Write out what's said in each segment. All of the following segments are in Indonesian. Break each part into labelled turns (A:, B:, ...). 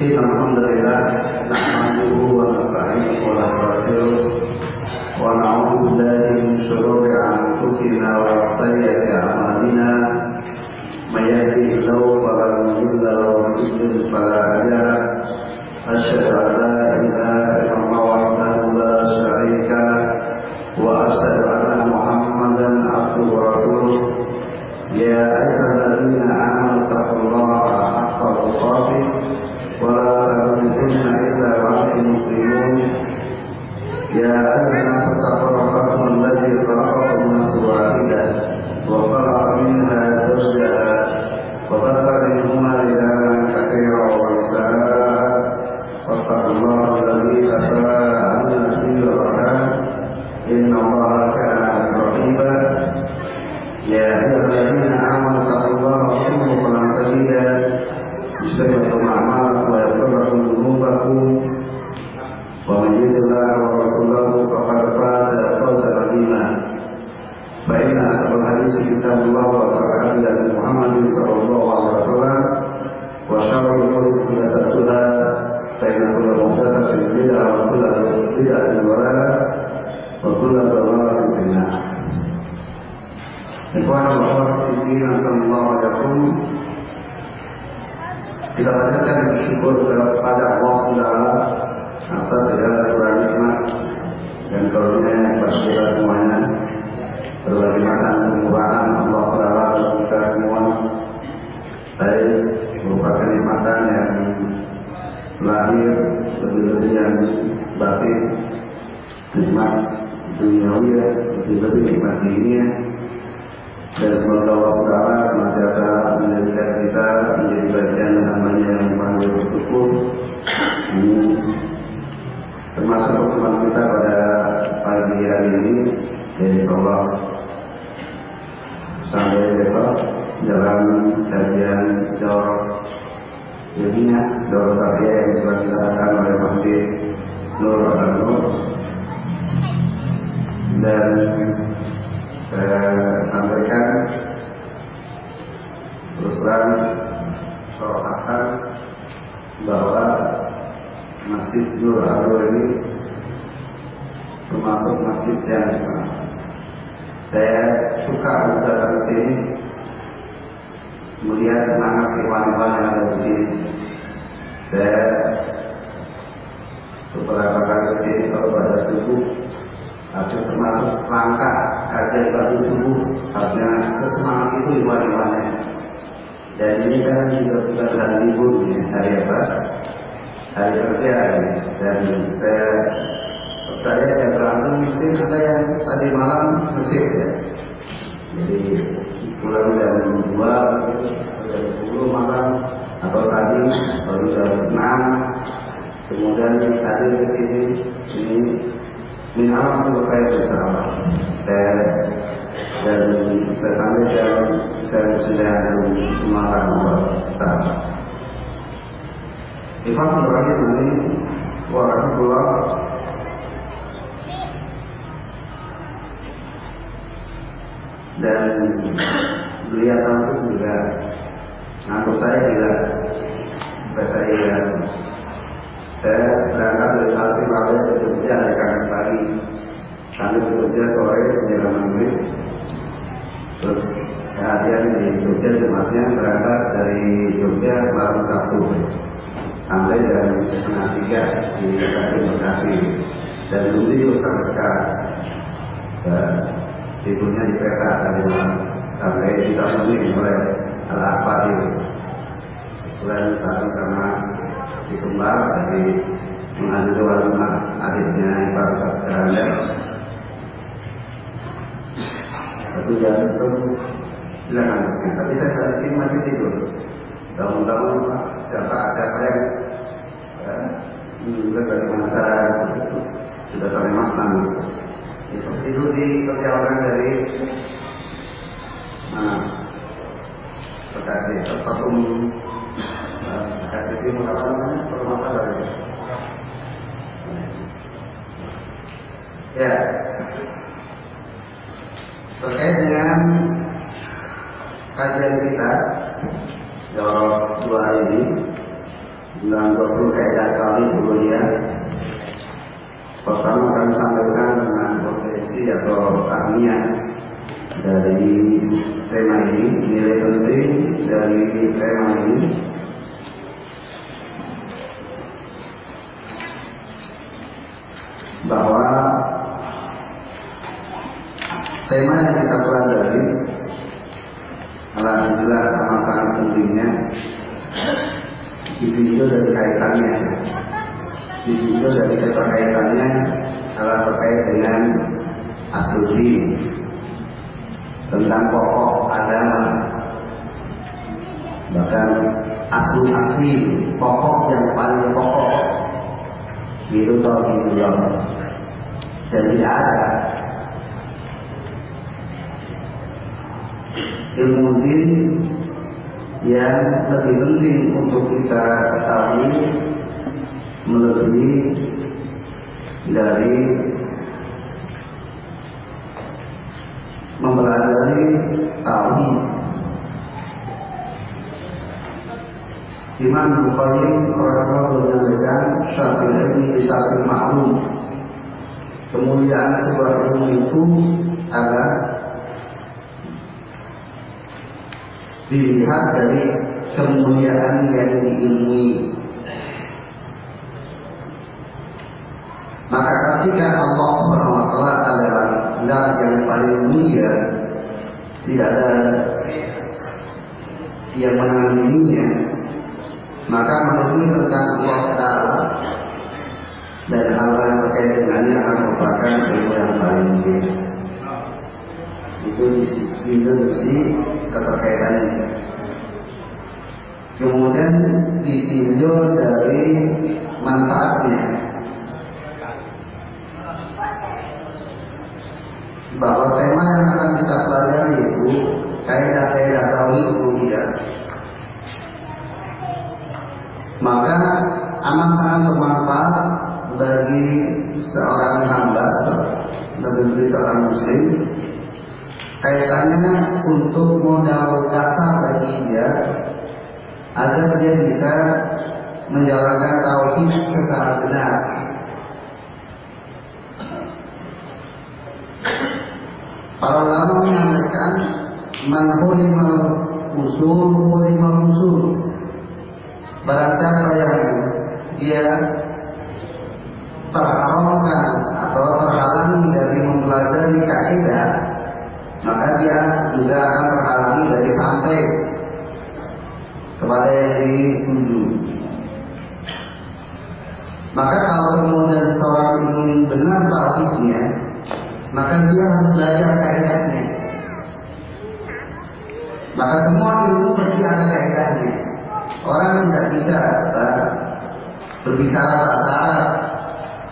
A: Alhamdulillah Nahmaduhu wa nasa'ih wa nasa'il Wa na'udhu dari Shurur anfusina wa asli. Tentang pokok agama. Bahkan asli asli pokok yang paling pokok. Itu tauhidullah dan tidak ada ilmu din yang lebih penting untuk kita ketahui melebihi dari mempelajari tauhid. Imam Bukhari orang-orang menyampaikan syafi'i ilmi bisa ma'lum kemuliaan sebuah ilmu itu adalah dilihat dari kemuliaan yang diilmui. Maka ketika Allah SWT adalah zat yang paling mulia, tidak ada yang menandinginya, maka menurut tentang Allah Taala dan hal yang terkait dengannya akan merupakan ilmu yang paling mulia. Itu di sisi keterkaitannya. Kemudian ditinjau dari manfaatnya. Bahwa tema yang akan kita pelajari itu kaidah-kaidah tauhid rububiyah. Maka amat sangat bermanfaat bagi seorang hamba bagi seorang muslim kaitannya untuk modal dasar bagi dia agar dia bisa menjalankan tauhid secara benar. Para ulama menyampaikan man hurimal usul hurimal usul. Barang siapa yang dia terharamkan atau terhalangi dari mempelajari kaidah maka dia juga akan terhalangi dari sampai kepada yang dituju. Maka kalau kemudian seorang ingin benar tauhidnya, maka dia harus belajar kaidahnya. Maka semua ilmu pasti ada kaidahnya. Orang tidak bisa uh, berbicara bahasa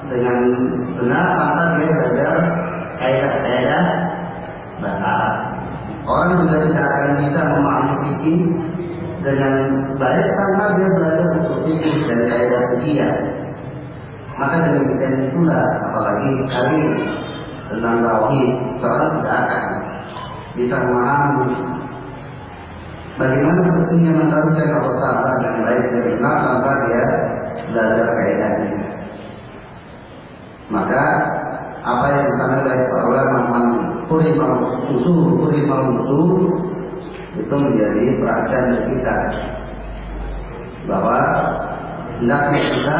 A: dengan benar tanpa dia belajar kaidah-kaidah bahasa. Orang juga tidak akan bisa memahami fikih dengan baik tanpa dia belajar untuk fikih dan kaidah fikih. Maka demikian pula apalagi kali tentang tauhid seorang tidak akan bisa memahami bagaimana sesungguhnya mentauhidkan Allah Taala dengan baik dan benar tanpa dia belajar kaidahnya. Maka apa yang disampaikan oleh para ulama kurimal usul kurimal usul itu menjadi perhatian kita bahwa hendaknya kita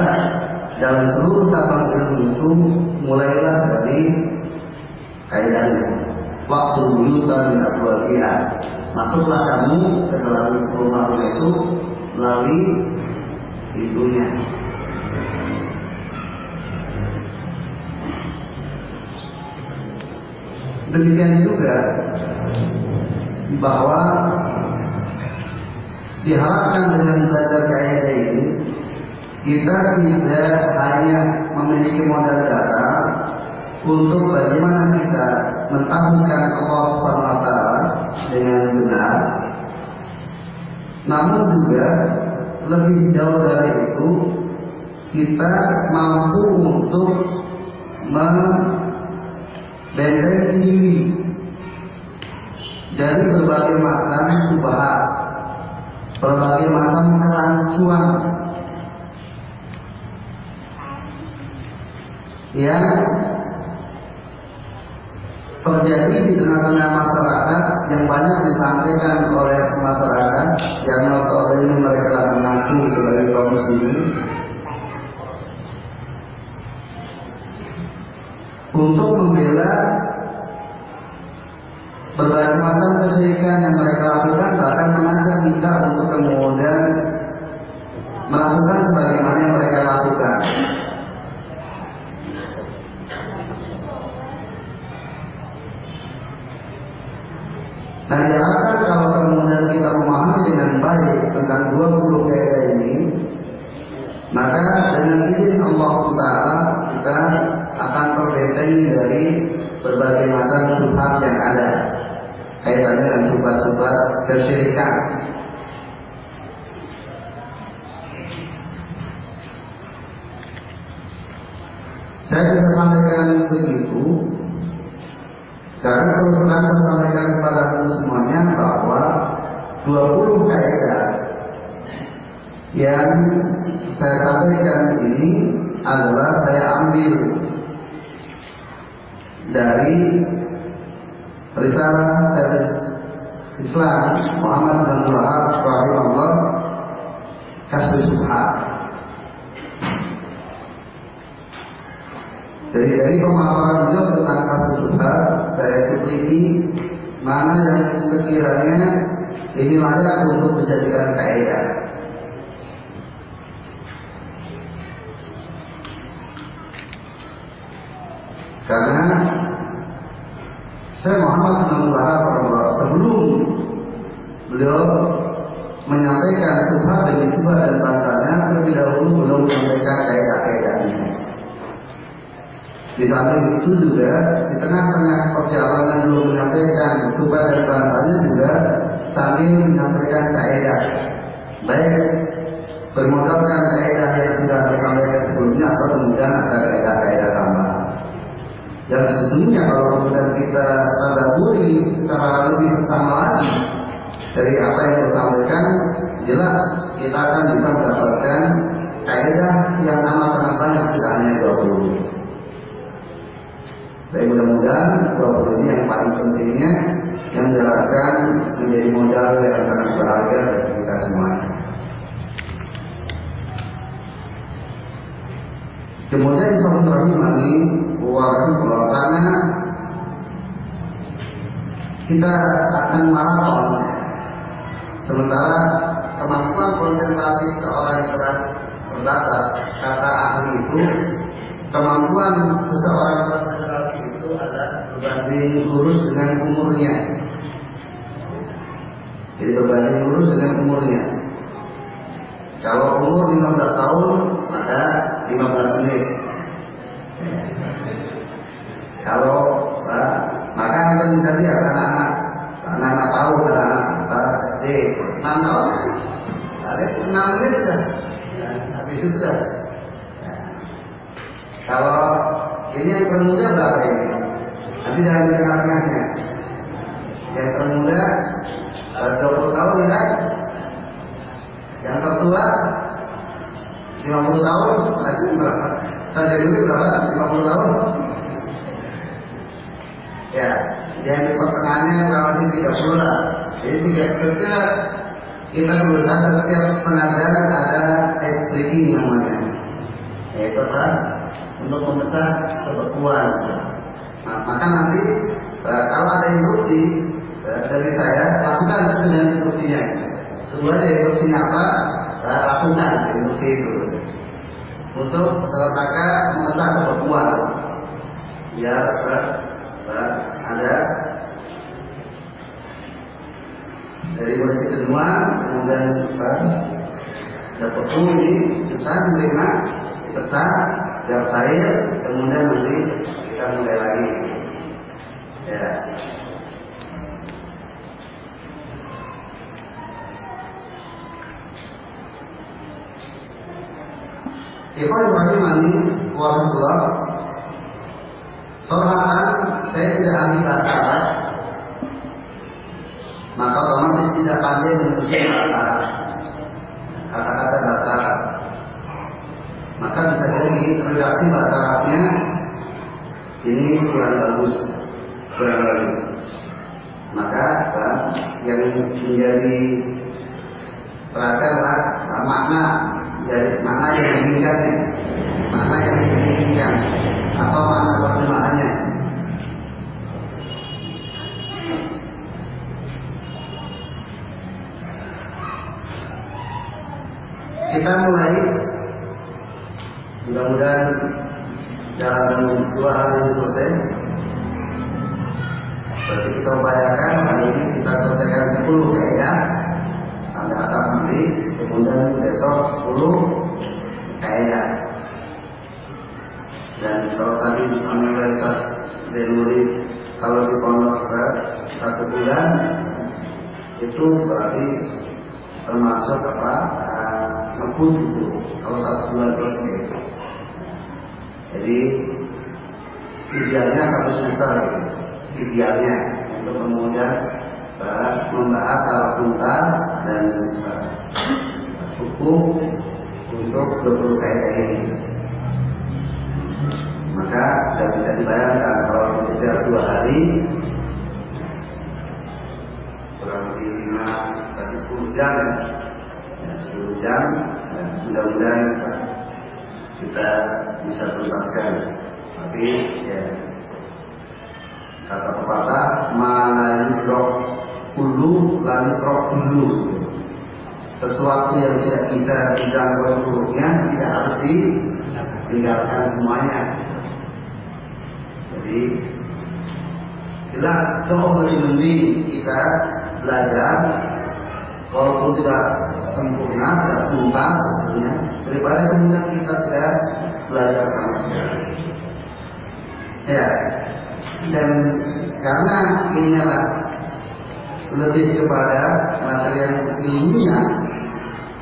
A: dalam seluruh cabang ilmu itu mulailah dari kaidahnya waktu buyutan min abwabiha masuklah kamu ke dalam rumah itu melalui pintunya. Demikian juga bahwa diharapkan dengan belajar kaidah ini kita tidak hanya memiliki modal dasar untuk bagaimana kita mentauhidkan Allah SWT dengan benar. Namun juga lebih jauh dari itu kita mampu untuk membentengi diri dari berbagai macam subahat, berbagai macam kerancuan. Yang terjadi di tengah-tengah masyarakat yang banyak disampaikan oleh masyarakat yang notabene mereka mengaku sebagai kaum muslimin untuk membela berbagai macam kesyirikan yang mereka lakukan bahkan mengajak kita untuk kemudian melakukan sebagaimana yang mereka lakukan. Nah diharapkan kalau kemudian kita memahami dengan baik tentang 20 kaidah ini, maka dengan izin Allah Subhanahu kita akan terbentengi dari berbagai macam subhat yang ada kaitannya dengan subhat-subhat kesyirikan. Saya bisa sampaikan begitu karena terang saya sampaikan kepada semuanya bahwa 20 kaidah yang saya sampaikan ini adalah saya ambil dari risalah dari Islam Muhammad bin Wahab rahimahullah Kasih Subhan Jadi dari pemaparan beliau tentang kasus Subhan saya teliti mana yang sekiranya ini layak untuk dijadikan kaidah. Karena saya Muhammad bin Wahab sebelum beliau menyampaikan subhat dan nisbah dan bahasanya terlebih dahulu belum menyampaikan ini. Di samping itu juga di tengah-tengah perjalanan belum menyampaikan subhat dan bahasanya juga sambil menyampaikan kaidah. Baik bermodalkan kaidah yang sudah disampaikan sebelumnya atau kemudian ada kaidah-kaidah tambahan. Yang sesungguhnya kalau kemudian kita tadaburi secara lebih sama lagi dari apa yang saya sampaikan, jelas kita akan bisa mendapatkan kaidah yang amat sangat banyak tidak hanya 20. Tapi mudah-mudahan 20 ini yang paling pentingnya yang diharapkan menjadi modal yang sangat berharga bagi kita semuanya. Kemudian Imam Rahimani Warahmatullah karena kita akan maraton sementara kemampuan konsentrasi seorang yang terbatas kata ahli itu kemampuan seseorang konsentrasi itu adalah berbanding lurus dengan umurnya. Jadi berbanding lurus dengan umurnya. Kalau umur 15 tahun maka 15 menit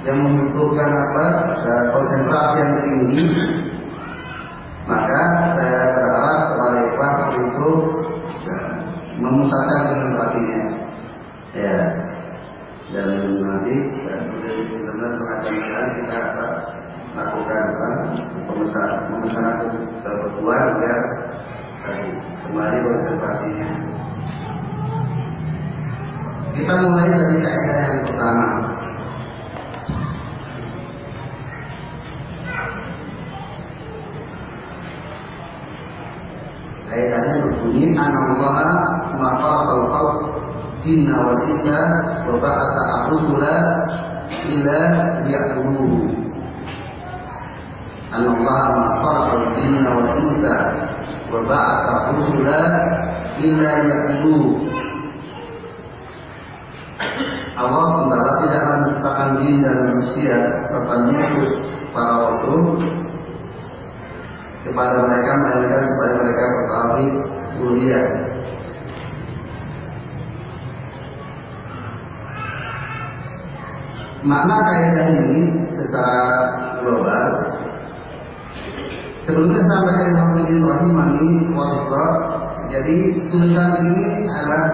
A: yang membutuhkan apa? Konsentrasi yang tinggi. Maka saya berharap kepada ikhlas untuk ya, memusatkan konsentrasinya. Ya. Dan nanti ya, benar-benar pengajaran kita apa, lakukan apa, pemesanan pemesanan kebutuhan agar kembali konsentrasinya. Kita mulai dari kaidah yang pertama. Kaidahnya berbunyi anallaha khalq jinna wal insa wa ba'atha ar-rusula ila liya'buduhu. Anallaha maqatal jinna wal insa wa ba'atha ar-rusula ila liya'buduhu. Allah Taala tidaklah menciptakan jin dan manusia mengutus para rasul kepada mereka melainkan supaya mereka bertauhid uluhiyah. Makna kaidah ini secara global sebelumnya sampaikan Muhammadin Rahimani Warahmatullah jadi tulisan ini adalah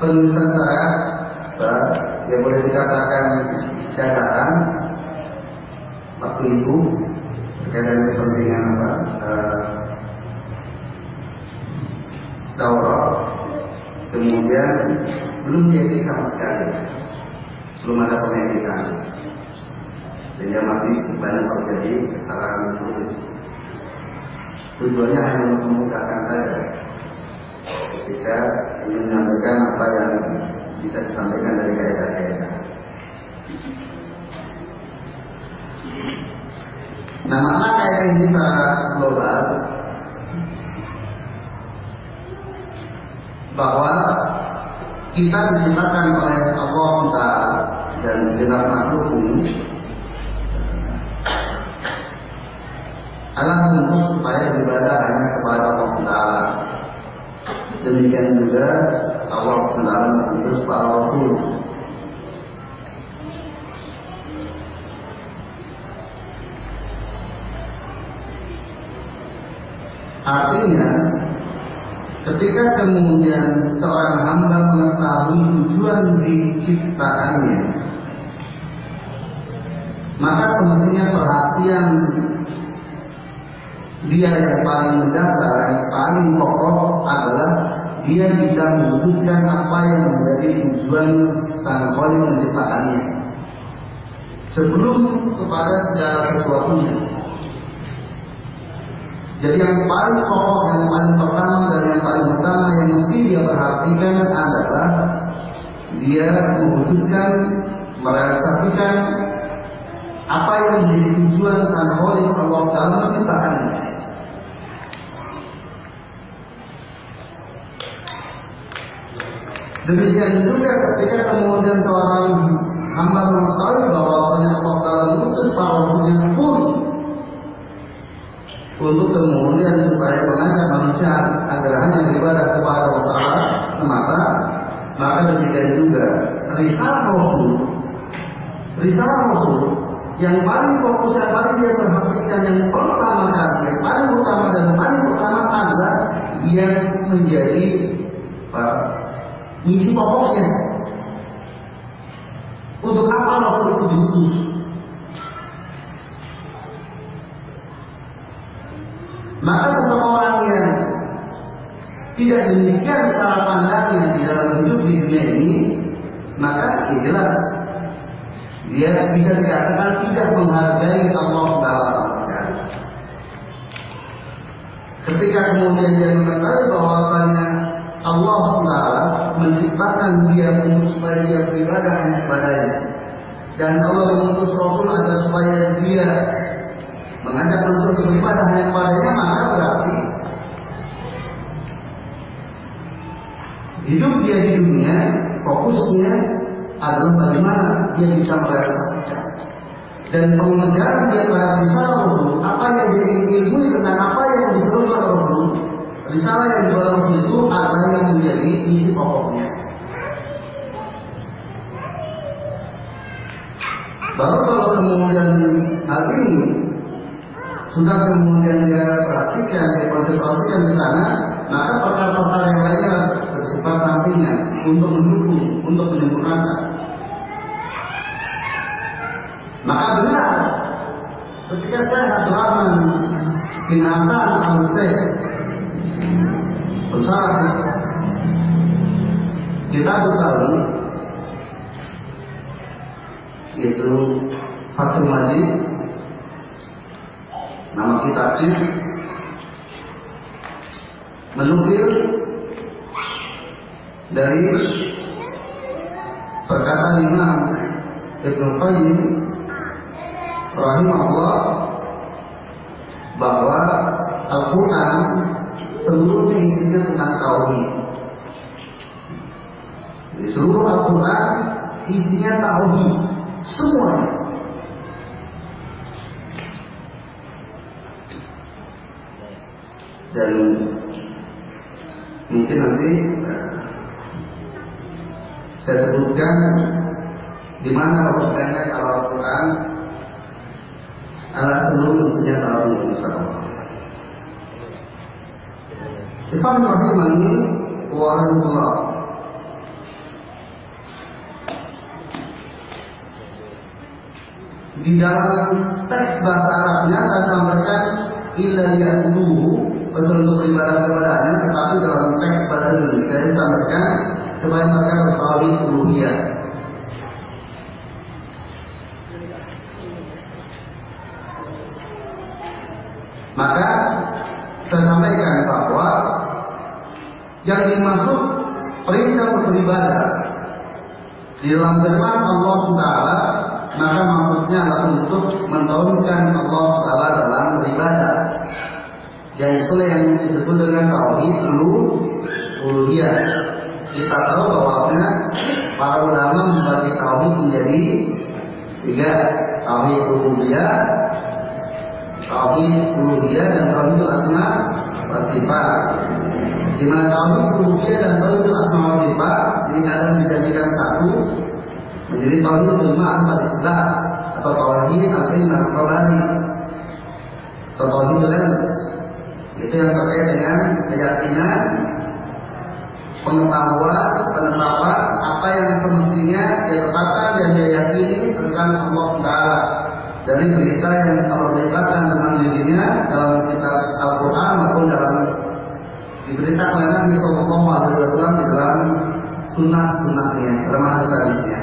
A: penulisan saya yang boleh dikatakan catatan waktu itu terkait dengan kepentingan apa Taurat. Kemudian belum jadi sama sekali. Belum ada pengeditan. Sehingga masih banyak terjadi kesalahan tulis. Tujuannya hanya untuk memudahkan saya ketika ingin menyampaikan apa yang bisa disampaikan dari kaidah-kaidah. Nah, kaidah ini secara global bahwa kita diciptakan oleh Allah Taala dan segenap makhluk ini adalah untuk supaya beribadah hanya kepada Allah Taala. Demikian juga Allah Taala mengutus para rasul. Artinya, ketika kemudian seorang hamba mengetahui tujuan diciptakannya, maka semestinya perhatian dia yang paling mendasar, yang paling pokok adalah dia bisa mewujudkan apa yang menjadi tujuan sang kholi menciptakannya. Sebelum kepada segala sesuatunya. Jadi yang paling pokok, yang paling pertama dan yang paling utama yang mesti dia perhatikan adalah dia mewujudkan, merealisasikan apa yang menjadi tujuan sang kholi Allah Taala menciptakannya. Demikian juga ketika kemudian seorang hamba mengetahui bahwa Allah Taala mengutus para rasulnya pun untuk kemudian supaya mengajak manusia agar hanya beribadah kepada Allah semata, maka demikian juga risalah Rasul, risalah Rasul yang paling fokus yang paling dia perhatikan yang pertama kali, yang paling utama dan paling utama adalah yang menjadi Misi pokoknya. Untuk apa Rasul itu diutus? Maka seseorang yang tidak demikian cara pandangnya di dalam hidup di dunia ini, maka ya jelas dia bisa dikatakan tidak menghargai Allah Taala sekali. Ketika kemudian dia mengetahui bahwasanya Allah Taala menciptakan dia supaya dia beribadah hanya kepadanya. Dan Allah mengutus Rasul agar supaya dia mengajak untuk beribadah hanya kepadanya, maka berarti hidup dia di dunia fokusnya adalah bagaimana dia bisa merealisasikan dan pengejaran dia terhadap risalah Rasul apa yang dia ilmui tentang apa yang disuruh oleh Rasul Risalah yang dibawa itu adalah yang menjadi misi pokoknya. Baru kalau kemudian hal ini sudah kemudian dia perhatikan, dia konsentrasikan di sana, maka perkara-perkara yang lainnya bersifat sampingan untuk mendukung, untuk menyempurnakan. Maka benar ketika saya Abdurrahman bin Hasan al Bersama kita Betawi itu Fatul Majid nama kitabnya menukil dari perkataan Imam Ibnu Qayyim rahimahullah bahwa Al-Quran seluruhnya isinya tentang tauhid. Di seluruh Al-Quran isinya tauhid, semuanya. Dan mungkin nanti eh, saya sebutkan di mana logikanya kalau Al-Quran adalah seluruh isinya tauhid insyaallah. Ikhwan rahimani wa rahimullah. Di dalam teks bahasa Arabnya saya sampaikan illa ya'buduhu untuk beribadah kepadanya tetapi dalam teks bahasa Indonesia saya sampaikan supaya mereka bertauhid uluhiyah. Maka saya sampaikan bahwa yang dimaksud perintah untuk beribadah di dalam firman Allah Taala maka maksudnya adalah untuk mentauhidkan Allah yaitu yang disebut dengan tauhid uluhiyah. Kita tahu bahwa para ulama membagi tauhid menjadi tiga. Tauhid uluhiyah tauhid uluhiyah dan tauhid asma wa sifat. Di mana tauhid rububiyah dan tauhid asma wa sifat ini kadang dijadikan satu menjadi tauhid lima asma islah atau tauhid al-ilm al-qabari atau tauhid ilm itu yang terkait dengan keyakinan pengetahuan, penetapan apa yang semestinya dia dan dia yakini tentang Allah Taala dari berita yang Allah beritakan tentang dirinya dalam kitab Al-Quran maupun dalam diberitakan oleh Nabi Sallallahu Alaihi Wasallam di dalam sunnah-sunnahnya, dalam hadis-hadisnya.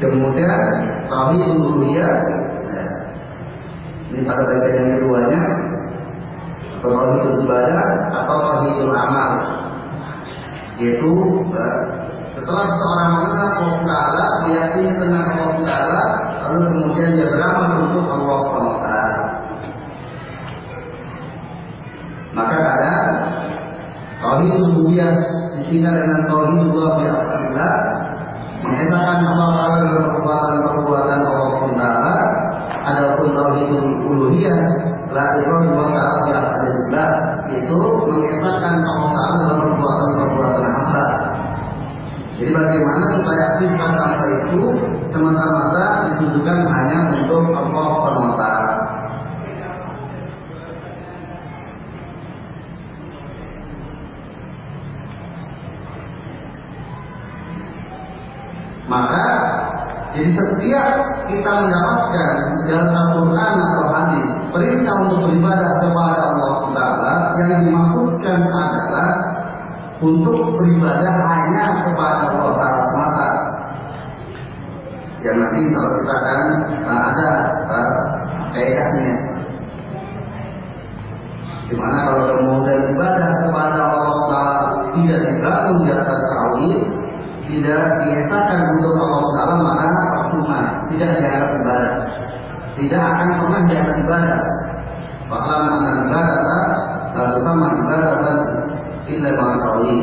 A: Kemudian tauhid uluhiyah ya, ini pada bagian yang keduanya. Atau tauhid ibadah atau tauhidul amal. Yaitu ya, setelah seorang mengenal Allah Taala meyakini tentang Allah Taala lalu kemudian dia beramal untuk Allah SWT maka ada tauhid uluhiyah ditinggal dengan tauhidullah bi afalillah mengesahkan Allah Taala dalam perbuatan-perbuatan Allah Taala adapun tauhidul uluhiyah la ilaha wa ta'ala bi itu mengesahkan Taala dalam perbuatan-perbuatan hamba. Jadi bagaimana supaya kita sampai itu semata-mata ditujukan hanya untuk Allah SWT Maka jadi setiap kita mendapatkan dalam Al-Quran atau hadis perintah untuk beribadah kepada Allah Taala yang dimaksudkan adalah untuk beribadah hanya kepada Allah Taala semata. Yang nanti kalau kita akan uh, ada uh, kaidahnya. Di mana kalau kemudian ibadah kepada Allah Taala tidak dibangun di atas tauhid, tidak dinyatakan untuk Allah Taala maka percuma, tidak dianggap ibadah. Tidak akan pernah dianggap ibadah. Bahkan mana ibadah, terutama ibadah illa ma tauhid.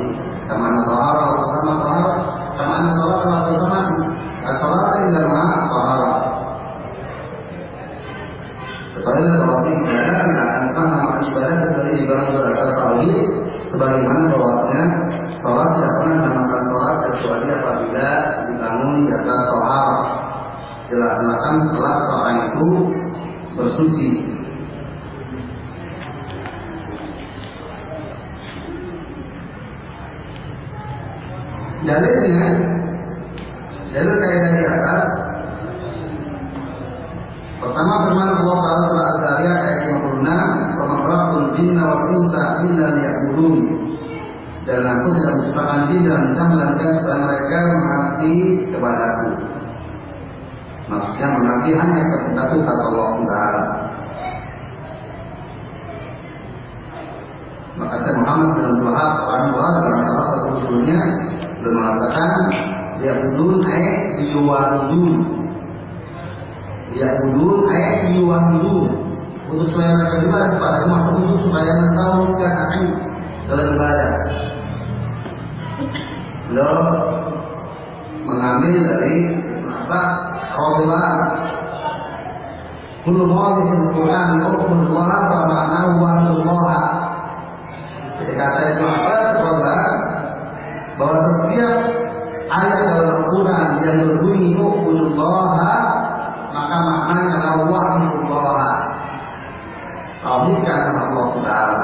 A: Kama tahara, kama tahara, kama salat la terutama salat illa ma tahara. Kepada berarti ibadah tidak akan pernah ibadah kecuali dibangun berdasarkan tauhid sebagaimana bersuci dalilnya dalil kaidah di atas pertama firman Allah Taala surah Az-Zariyat ayat 56 wa ma khalaqtul jinna wal insa illa liya'budun dan aku tidak menciptakan jin dan manusia melainkan supaya mereka mengabdi kepadaku. Maksudnya mengabdi hanya kepada Tuhan Allah Taala. Maka saya Muhammad bin Abdul Wahab Rahimahullah dalam salah satu usulnya beliau mengatakan ya budun ay yuwadun ya budun ay yuwadun untuk supaya mereka beribadah kepada Allah untuk supaya mentauhidkan aku dalam ibadah beliau mengambil dari Abbas Rasulullah Kullu mawadi fil Quran Ukhulullah wa ma'nahu wa Allah Jadi kata Ibn Abbas Rasulullah bahwa setiap ayat dalam Al-Quran yang berbunyi Ukhulullah maka maknanya adalah wahidullah Tauhidkan Allah Ta'ala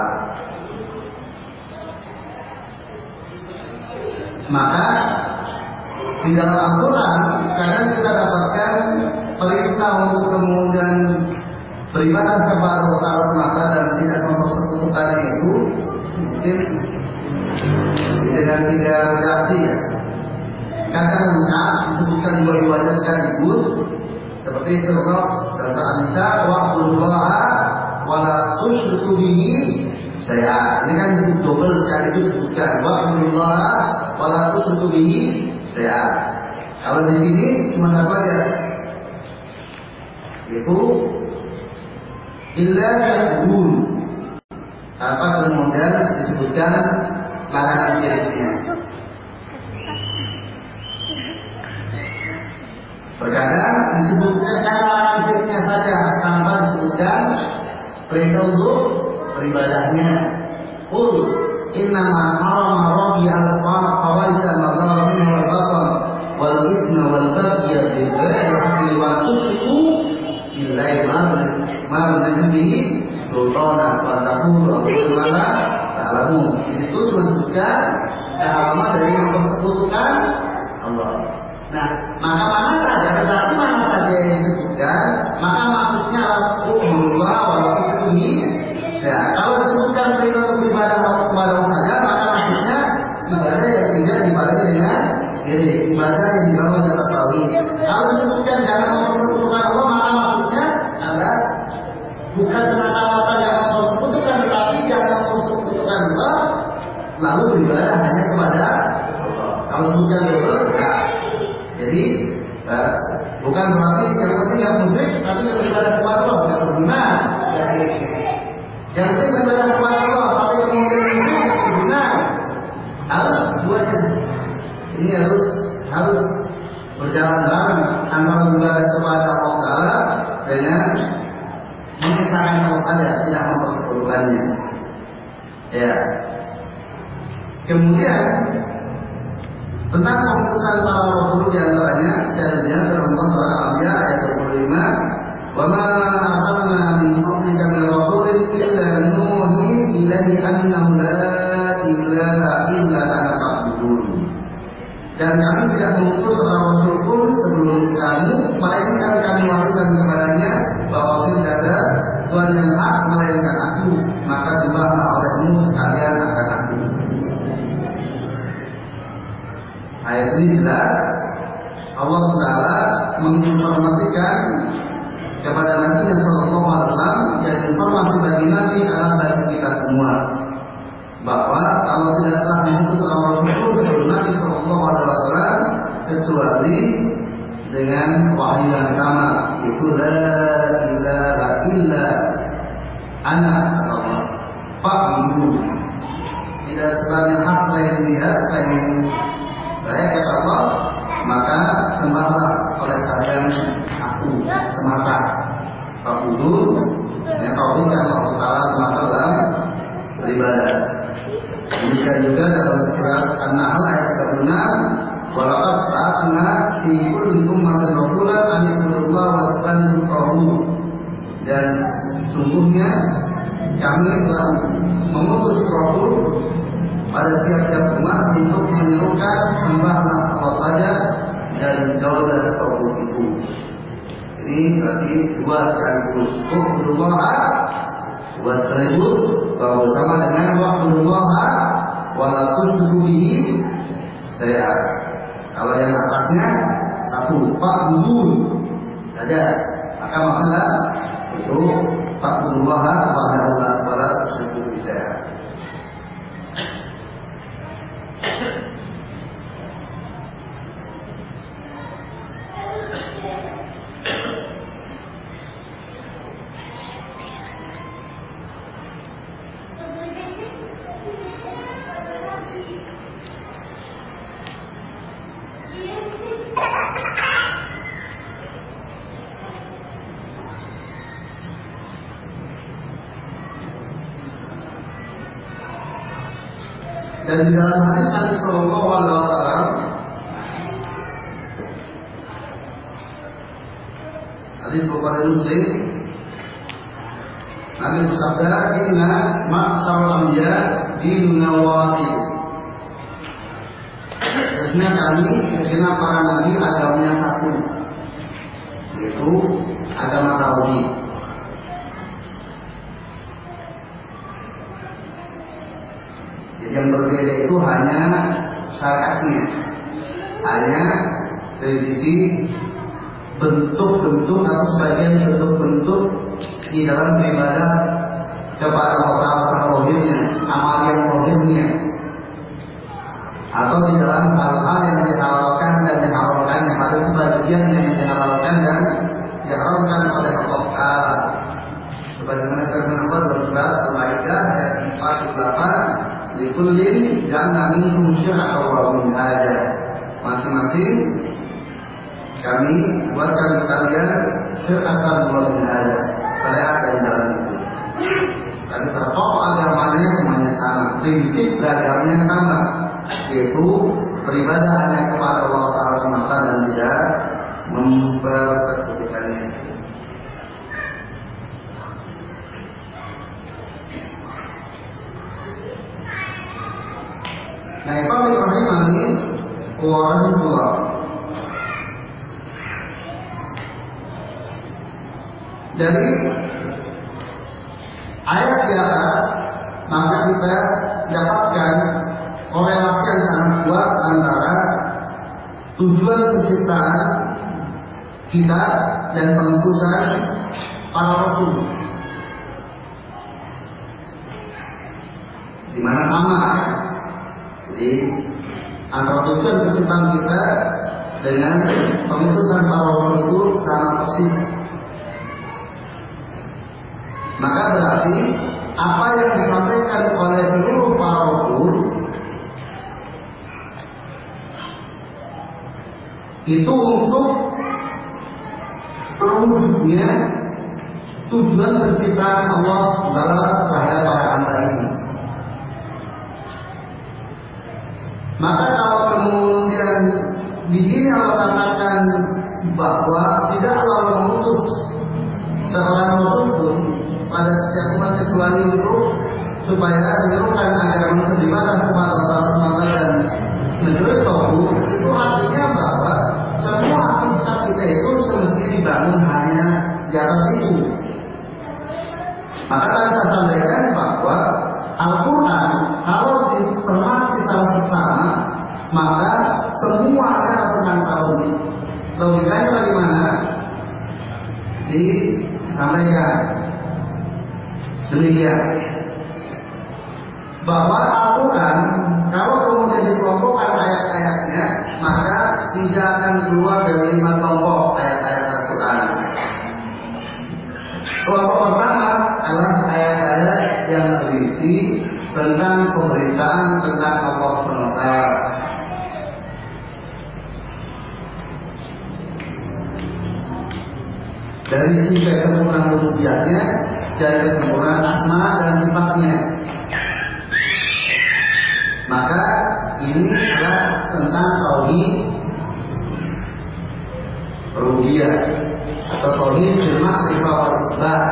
A: Maka di dalam Al-Quran kadang kita dapatkan perintah untuk kemudian beribadah kepada Allah semata dan tidak mempersekutukan itu mungkin dengan tiga redaksi ya. Kadang lengkap disebutkan dua-duanya sekaligus seperti firman dalam An-Nisa wa'budullaha wa la tusyriku bihi saya ini kan double sekaligus disebutkan. Wa'budullaha wa la tusyriku bihi saya kalau di sini cuma satu yaitu illa ya'budun apa kemudian disebutkan larangan syiriknya Terkadang disebutkan larangan syiriknya saja tanpa disebutkan perintah untuk beribadahnya. Qul innama harama rabbi al-fawahisha ma dhahara minhu wal batin wal ithma wal baghy bil ghairi wa nilai mana bihi sultana wa tahur wa mana ta'lamu itu menunjukkan keharuman dari yang persekutukan Allah. Nah maka mana saja tetapi mana saja yang disebutkan maka maksudnya al-qurba wa al-qurbi ya kalau disebut prinsip beragamnya sama yaitu beribadah hanya kepada Allah Taala semata dan tidak mempersekutukannya. Nah, Imam Ibrahim ini orang tua. Jadi ayat di atas maka kita dapatkan korelasi yang sangat kuat antara tujuan penciptaan kita dan pengutusan para rasul. Di mana sama ya. Jadi antara tujuan penciptaan kita dengan pengutusan para rasul itu sama persis. Maka berarti apa yang disampaikan oleh seluruh para rasul itu untuk terwujudnya tujuan penciptaan Allah Taala terhadap para hamba ini. Maka kalau kemudian di sini Allah katakan bahwa tidak Allah mengutus seorang rasul pun pada setiap umat kecuali untuk supaya menyerukan agar beribadah kepada Allah SWT dan menjadi tahu itu artinya bahwa semua aktivitas kita itu semestinya dibangun hanya di atas itu. Maka tadi saya sampaikan bahwa Al-Quran kalau dicermati secara seksama maka semua adalah tentang tauhid. Logikanya bagaimana? Disampaikan demikian bahwa Al-Quran kalau kemudian dikelompokkan ayat-ayatnya maka tidak akan keluar dari lima kelompok ayat-ayat Al-Quran. Kelompok pertama adalah ayat-ayat yang berisi tentang pemberitaan tentang Allah SWT. Dari sisi kesempurnaan rupiahnya dan kesempurnaan asma dan sifatnya. Maka ini adalah tentang tauhid rububiyah atau tauhid firman sifat isbat.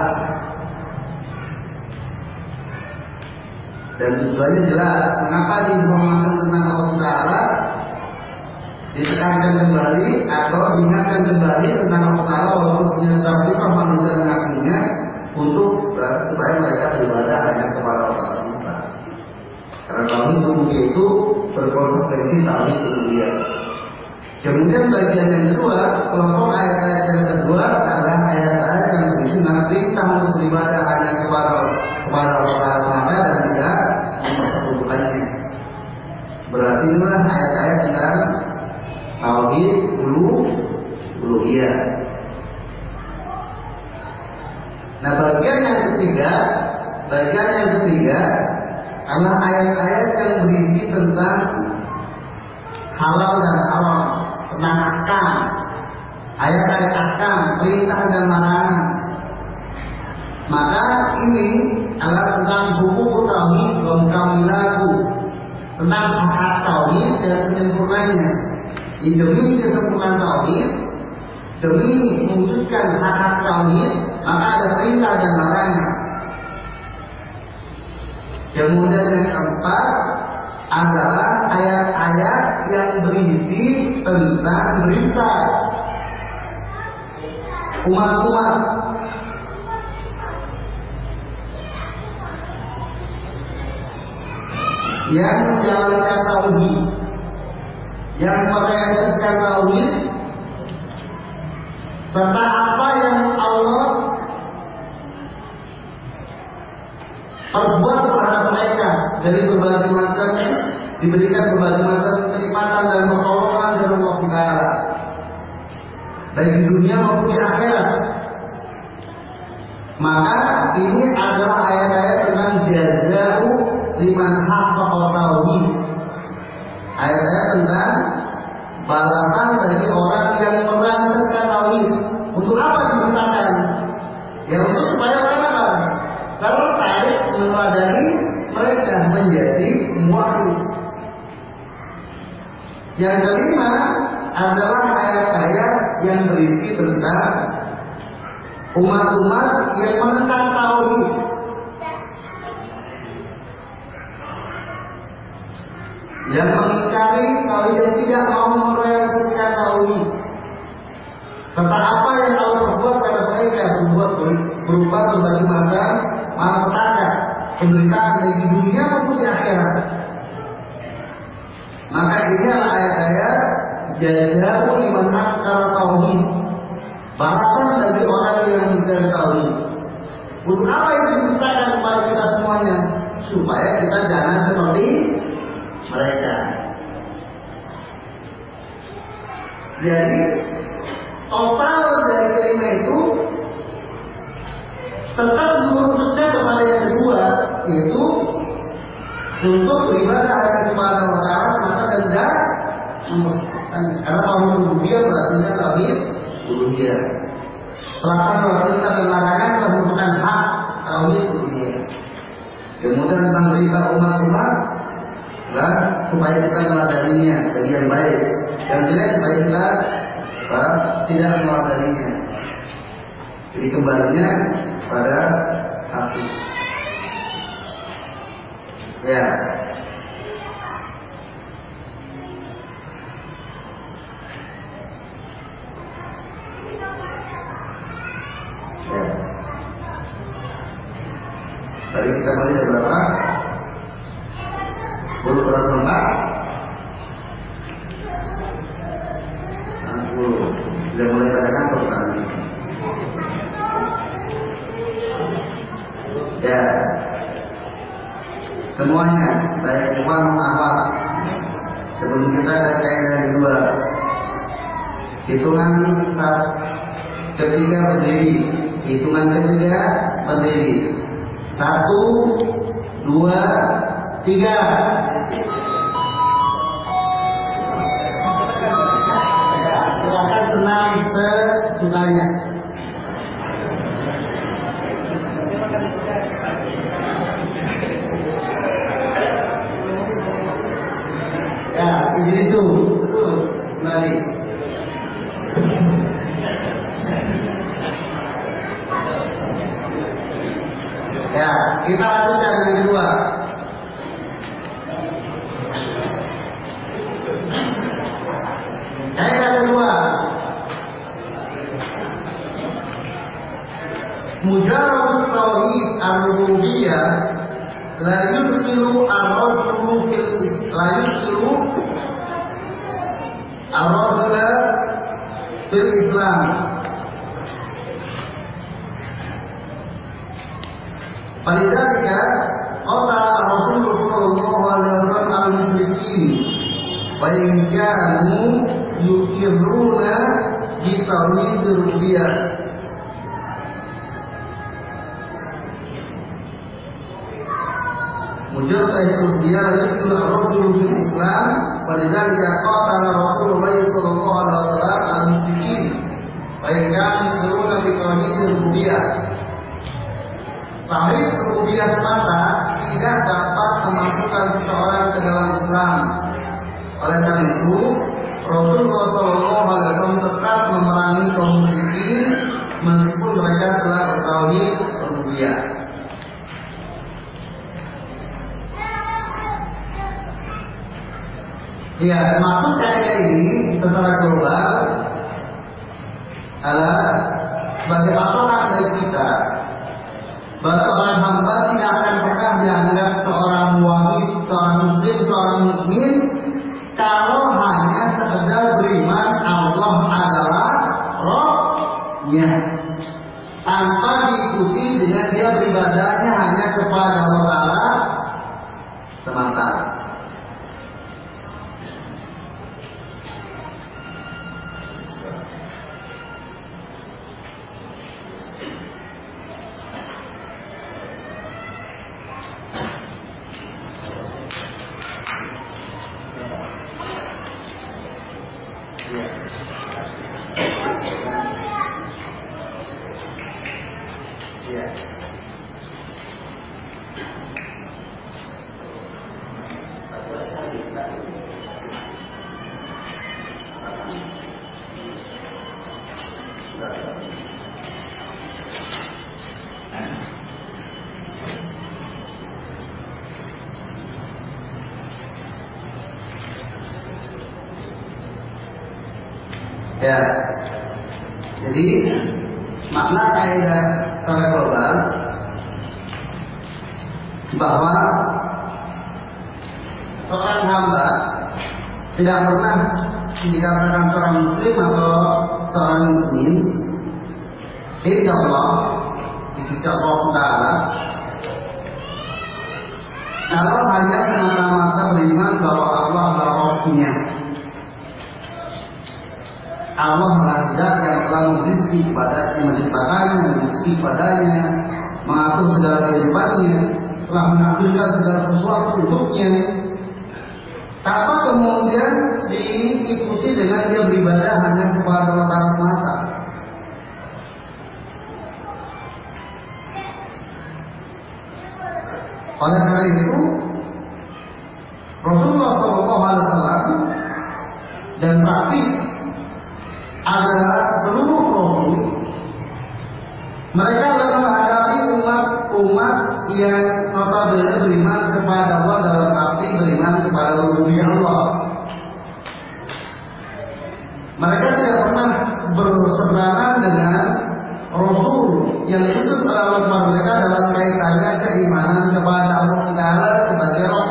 A: Dan tujuannya jelas. Mengapa diinformasikan tentang Allah Taala ditekankan kembali atau diingatkan kembali tentang Allah Taala walaupun secara sifat untuk supaya mereka beribadah hanya kepada Allah Taala. Karena tauhid rububiyah itu berkonsekuensi tauhid rububiyah. Kemudian bagian yang kedua, kelompok ayat-ayat yang kedua adalah ayat-ayat yang berisi perintah untuk beribadah hanya kepada kepada Allah Taala dan tidak mempersekutukannya. Berarti inilah ayat-ayat tentang tauhid ulu uluhiyah. Nah bagian yang ketiga, bagian yang ketiga adalah ayat-ayat yang berisi tentang halal dan haram, tentang akam, ayat-ayat akam, perintah dan larangan. Maka ini adalah tentang buku tauhid wa mukamilahu, tentang hak tauhid dan penyempurnanya. Demi kesempurnaan tauhid, demi mewujudkan hak-hak tauhid, maka ada perintah dan larangan. Kemudian yang keempat adalah ayat-ayat yang berisi tentang berita. Umat-umat yang menjalankan tauhid, yang merealisasikan tauhid, serta apa yang Allah perbuat terhadap mereka dari berbagai macam diberikan berbagai macam kenikmatan dan pertolongan dari Allah Taala baik di dunia maupun di akhirat. Maka ini adalah ayat-ayat tentang jazau liman hafal tauhid. Ayat-ayat tentang balasan dari orang yang merasakan tauhid. Untuk apa dimintakan? Ya untuk supaya mereka kalau tarik meneladani mereka menjadi muadu. Yang kelima adalah ayat-ayat yang berisi tentang umat-umat yang menentang tauhid. Yang mengingkari tauhid yang tidak mau merealisasikan tauhid. Serta apa yang Allah perbuat pada mereka berbuat berupa berbagai macam malapetaka, penderitaan dari dunia maupun di akhirat. Maka ini adalah ayat-ayat jajaru liman akal tauhid. Balasan dari orang yang mencari tauhid. Untuk apa itu diciptakan kepada kita semuanya? Supaya kita jangan seperti mereka. Jadi dunia. Maka bahwa kita kemenangan telah merupakan hak tauhid dunia. Kemudian tentang berita umat-umat dan ya, supaya kita meladaninya bagi baik dan jelek supaya kita ya, tidak meladaninya. Jadi kembalinya pada hati. Ya, Mereka tidak pernah bersebaran dengan Rasul yang itu selalu mereka dalam kaitannya keimanan kepada Allah Taala Rasul.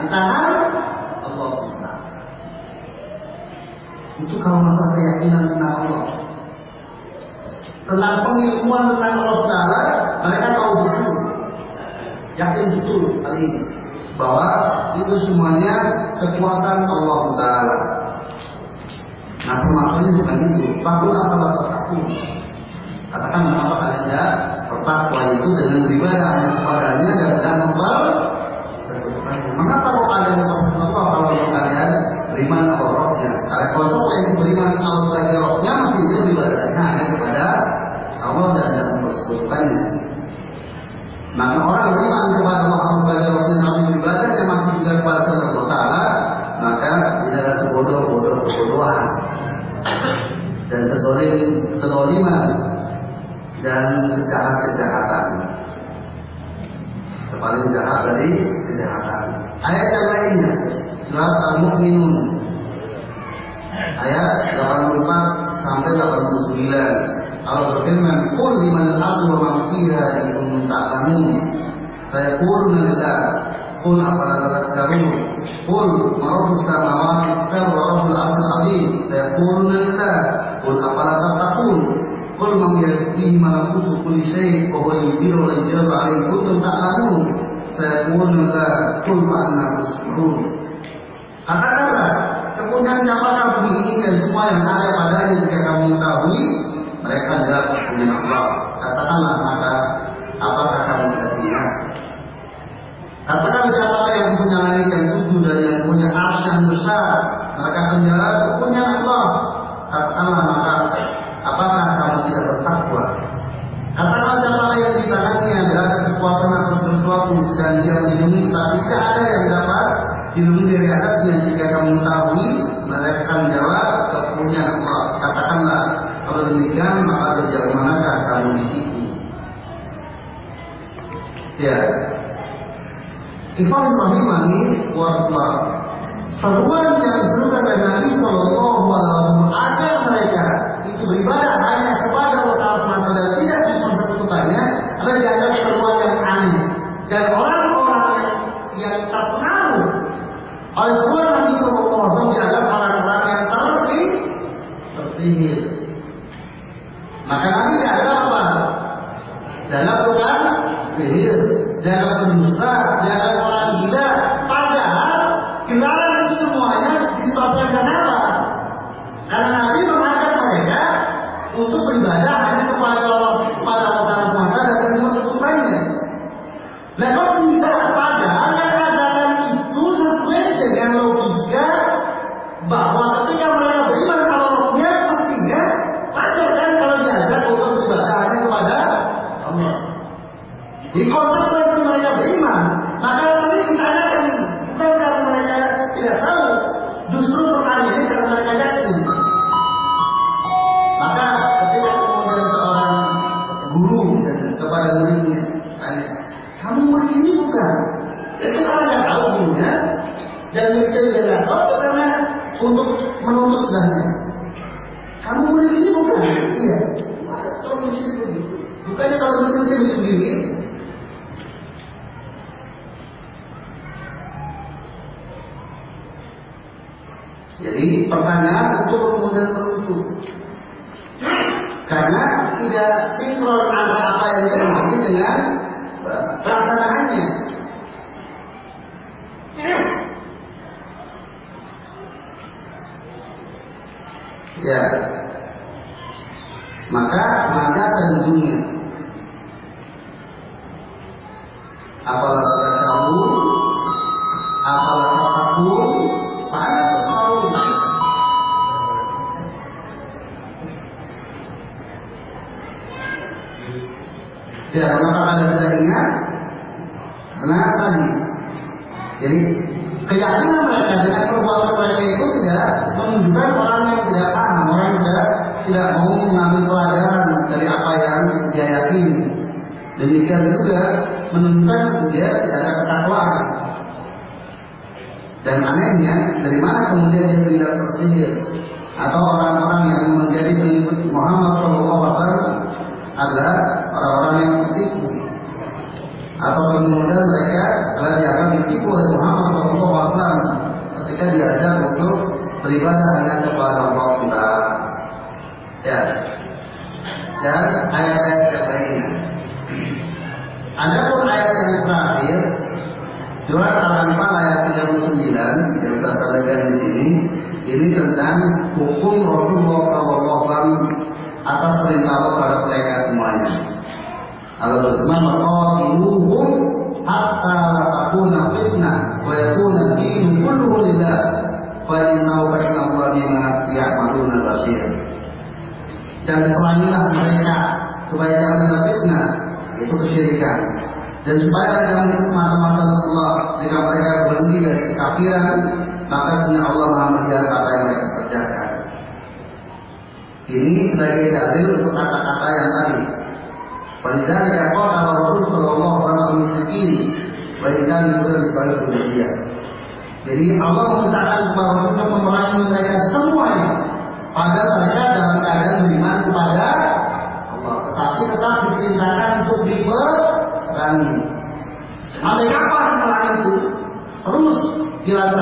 A: Adalah di
B: tangan Allah Taala. itu kalau masalah keyakinan tentang Allah tentang pengilmuan tentang Allah Taala mereka tahu betul yakin betul kali ini bahwa itu semuanya kekuatan Allah Taala. Nah permasalahannya bukan itu. Takut apa takut? Katakan kalian tidak bertakwa itu dengan beribadah hanya kepadanya dan tidak memper Mengapa kok kalian bertakwa kalau kalian beriman kepada rohnya? Karena kalau yang beriman Allah sebagai rohnya masih dia beribadahnya hanya kepada Allah dan tidak mempersekutukannya. Maka orang yang beriman kepada Allah sebagai rohnya tapi beribadah yang masih juga kepada Allah Taala maka ini adalah sebodoh-bodoh kebodohan dan sedolim kedoliman dan sejahat-kejahatan paling jahat dari ayat yang lainnya. Surat al-mu'minun ayat 84 sampai 89 Allah berfirman qul liman al-ardu wa man fiha in kuntum ta'lamun sayaquluna lillah qul afala tadhakkarun qul rabbus samawati sab'a wa rabbul arshil azim. Sayaquluna lillah qul afala tattaqun qul man yahdihi malakutu kulli syai' wa huwa yudiru wa yujabu alayhi kuntum ta'lamun fa anna tusrun Katakanlah, kepunyaan siapakah bumi ini dan semua yang ada padanya jika kamu mengetahui mereka adalah punya Allah. Katakanlah maka apakah kamu tidak ingat? Katakan siapakah yang punya langit yang tujuh dan yang punya ars yang besar? Mereka menjawab punya Allah. Katakanlah maka apakah kamu tidak bertakwa? Katakan siapakah yang di tangannya berada kekuatan sesuatu dia melindungi tapi tidak ada yang dapat dilindungi dari adabnya jika kamu mengetahui mereka menjawab kepunyaan Allah. Katakanlah kalau demikian maka sejauh manakah kamu ditipu? Ya. Ikhwan rahimani warahmatullah. Seruan sebagai dalil untuk kata-kata yang tadi. Walidhalika kalau Rasul Shallallahu alaihi wasallam Walidan bukan dibalik dunia. Jadi Allah memerintahkan kepada untuk memerangi mereka semuanya. Padahal mereka dalam keadaan beriman kepada Allah. Tetapi tetap diperintahkan untuk diperangi. Sampai kapan perang itu? Terus jelas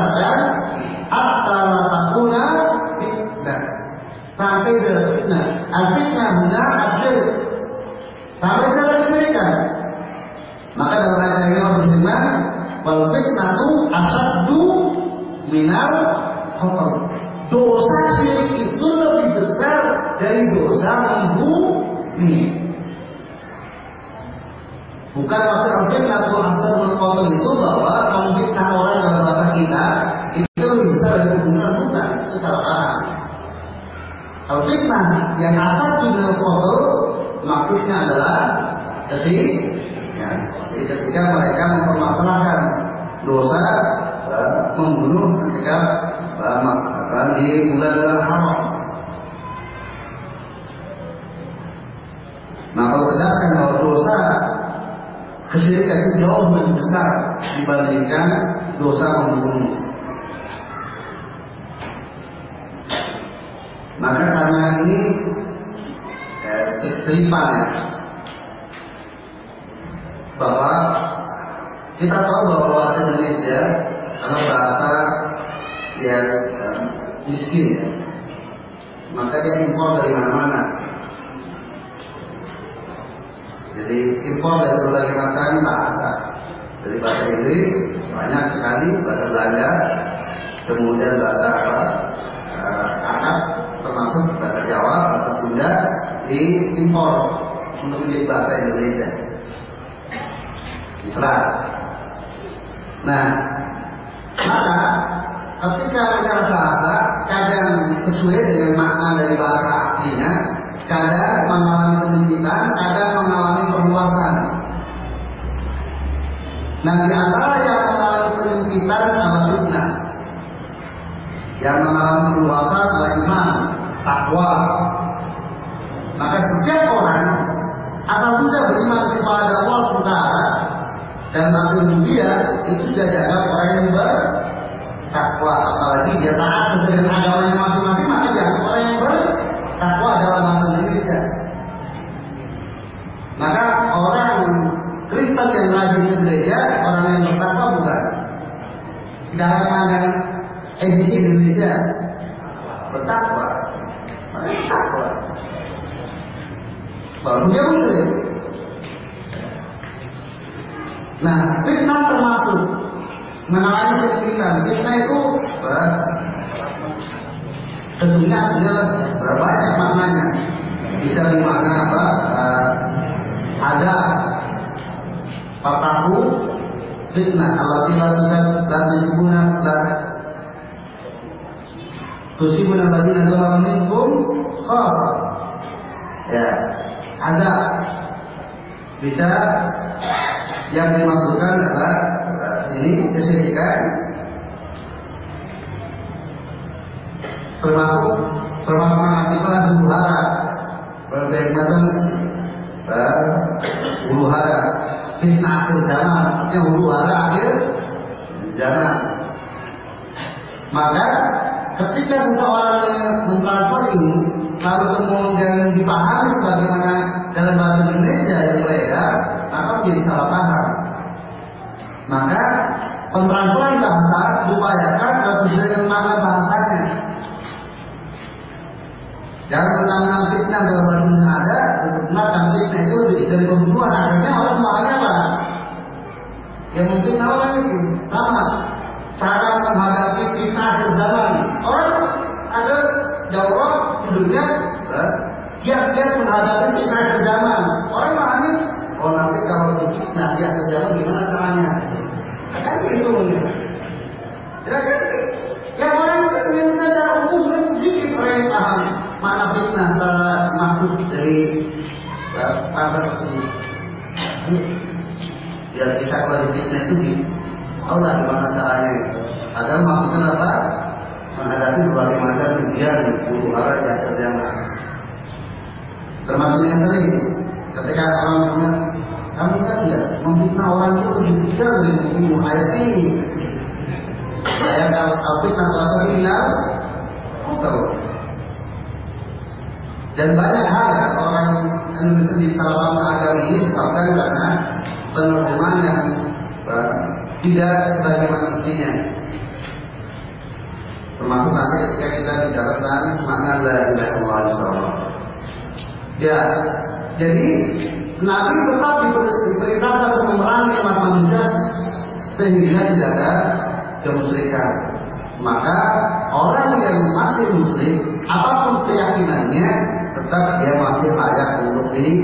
B: Jadi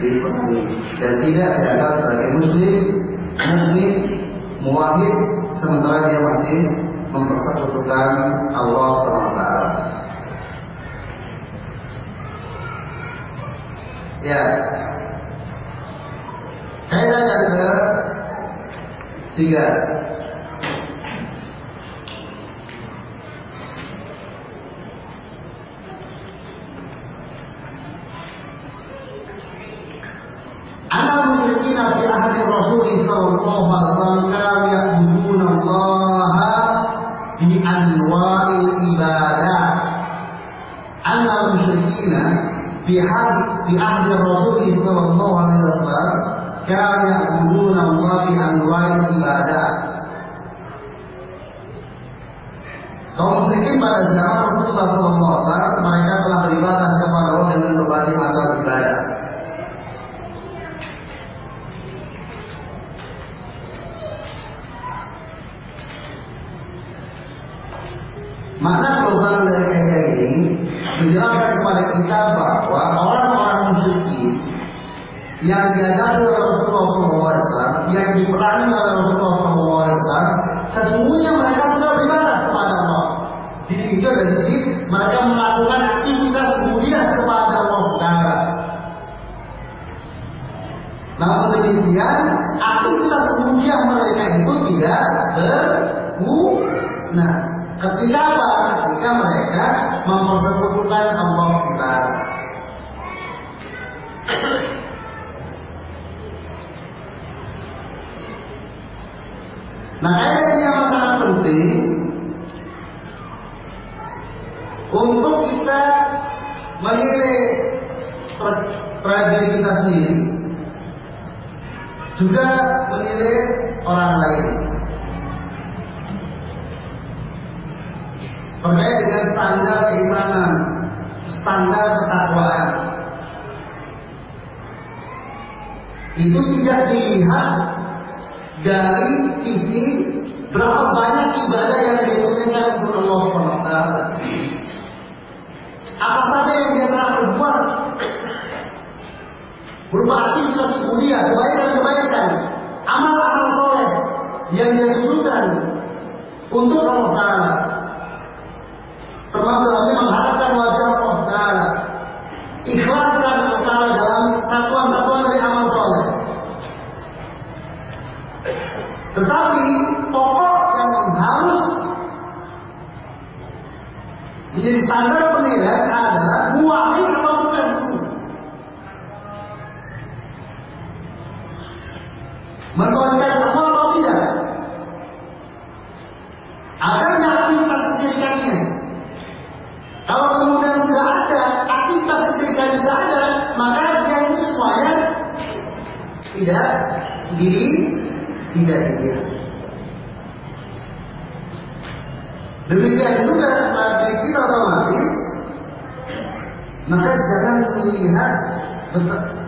B: dipenuhi dan tidak dianggap sebagai muslim muslim muwahid sementara dia masih mempersekutukan Allah SWT. Ya, saya tanya ke tiga. sallallahu alaihi wasallam ya'buduna bi anwa'il ibadat. Anna musyrikina bi ahdi bi ahdi Rasul sallallahu alaihi wasallam kanu ya'buduna bi anwa'il ibadat. Kaum musyrikin pada zaman Rasulullah mereka telah beribadah kepada Allah dengan berbagai macam ibadah. Makna perubahan dari ayat ini menjelaskan kepada kita bahwa orang-orang musyrik yang dihadapi oleh Rasulullah SAW, yang diperani oleh Rasulullah SAW, sesungguhnya mereka sudah beribadah kepada Allah. Di situ dan di sini mereka melakukan aktivitas mulia kepada Allah Taala. Namun demikian, aktivitas mulia mereka itu tidak berguna. Ketika apa? Ketika mereka mempersekutukan Allah kita Nah, ayat ini yang sangat penting untuk kita menilai tragedi kita sendiri, juga menilai orang lain. Terkait dengan standar keimanan, standar ketakwaan. Itu tidak dilihat dari sisi berapa banyak ibadah yang ditunaikan untuk Allah SWT. Apa saja yang dia telah berbuat berupa aktivitas mulia, kebaikan-kebaikan, amal-amal soleh yang dia tujukan untuk Allah Taala. Termasuk dalamnya mengharapkan wajah Allah Taala. Ikhlaskan Taala dalam satuan-satuan dari amal soleh. Tetapi pokok yang harus menjadi standar penilaian adalah muahid atau bukan Menurunkan amal atau tidak? Adanya aktivitas kesyirikannya. Kalau kemudian tidak ada aktivitas kesyirikan tidak ada, maka dia itu semuanya tidak diri tidak dia. Demikian juga kita otomatis, maka jangan melihat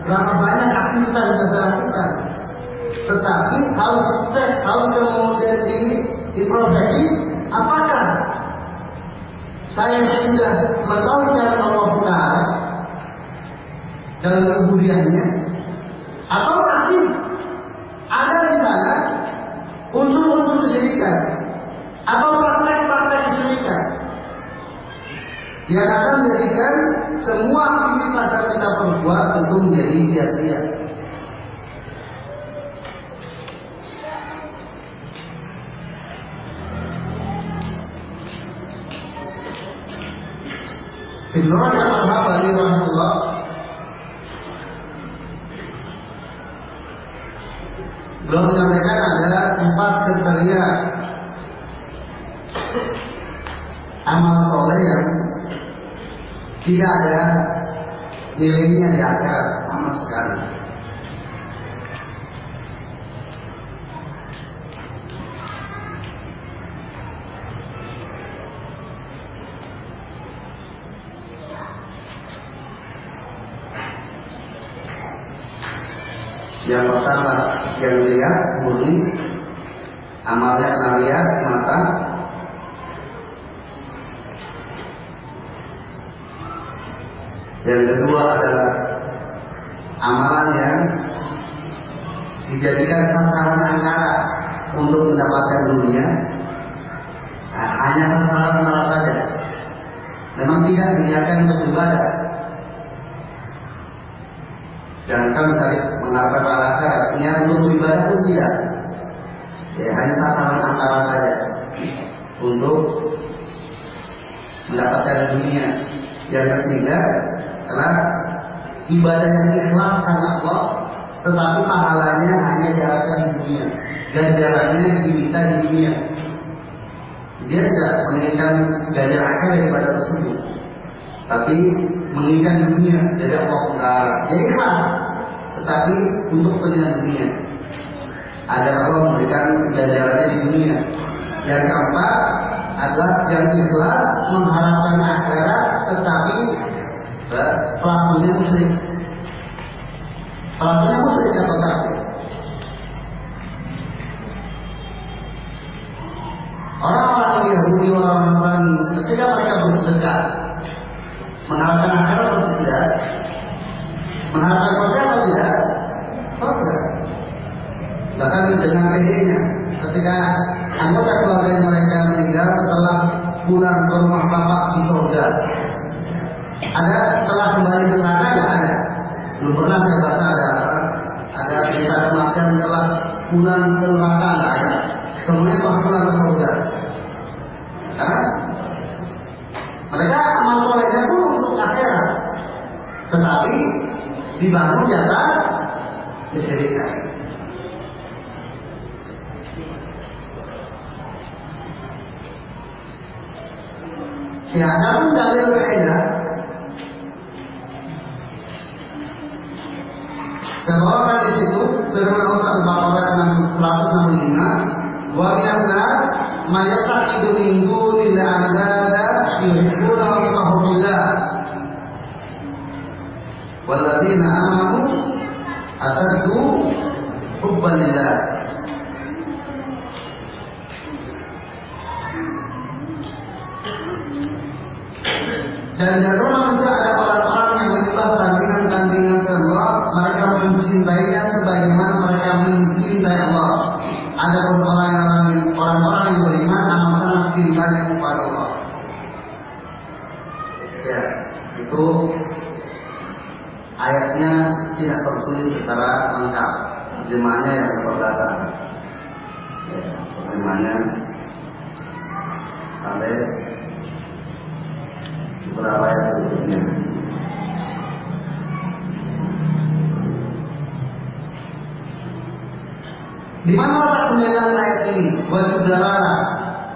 B: berapa banyak aktivitas lakukan, tetapi harus cek, harus kemudian di introspeksi, apakah saya sudah mengetahui jalan Allah Taala dalam kemudiannya, atau masih ada di sana unsur-unsur kesyirikan atau praktek-praktek kesyirikan yang akan menjadikan semua aktivitas yang kita perbuat itu menjadi sia-sia. Ibn Rajab al-Hambali Beliau menyampaikan ada empat kriteria amal soleh yang tidak ada nilainya di akhirat sama sekali. Yang pertama yang dilihat murni amalnya karena lihat mata Yang kedua adalah amalan yang dijadikan sasaran angkara untuk mendapatkan dunia nah, hanya sasaran saja. Memang tidak diniatkan untuk ibadah. Jangan mencari mengharapkan pahala akhirat. Niat untuk ibadah pun tidak. Ya, hanya sasaran antara saja untuk mendapatkan dunia. Yang ketiga adalah ibadah yang ikhlas karena Allah, tetapi pahalanya hanya diharapkan di dunia. Ganjarannya diminta di dunia. Dia tidak menginginkan ganjar daripada tersebut, tapi menginginkan dunia dari Allah Taala. Dia ikhlas, tetapi untuk kepentingan dunia. Agar Allah memberikan ganjarannya di dunia. Yang keempat adalah yang ikhlas mengharapkan akhirat, tetapi pelakunya musyrik. Pelakunya musyrik atau kafir. Orang-orang Yahudi, orang-orang ketika mereka bersedekah, mengharapkan akhirat atau tidak? Mengharapkan surga atau tidak? Surga. Bahkan dengan pedenya, ketika anggota keluarga mereka meninggal setelah pulang ke rumah bapak di surga, ada setelah kembali ke sana nggak ada. Belum pernah saya baca ada apa? Ada cerita kematian setelah pulang ke neraka nggak ada. Semuanya telah pulang ke surga. Karena mereka amal solehnya pun untuk akhirat, tetapi dibangun di atas kesyirikan. Ya, namun dalil berbeda Sebabkan di situ firman Allah Al-Baqarah 165 wa minna ma yaqidu min dunil a'dada yuhibbuna wa walladzina amanu asaddu hubban lillah. Dan antara manusia ada orang-orang yang menyembah tandingan-tandingan Allah. Mereka mencintainya sebagaimana mereka mencintai Allah. Ada orang-orang orang-orang yang beriman amat-amat cintanya kepada Allah ya itu ayatnya tidak tertulis secara lengkap terjemahannya yang perdata ya, terjemahannya sampai beberapa ayat berikutnya Di mana letak penjelasan ayat ini? Wajib darah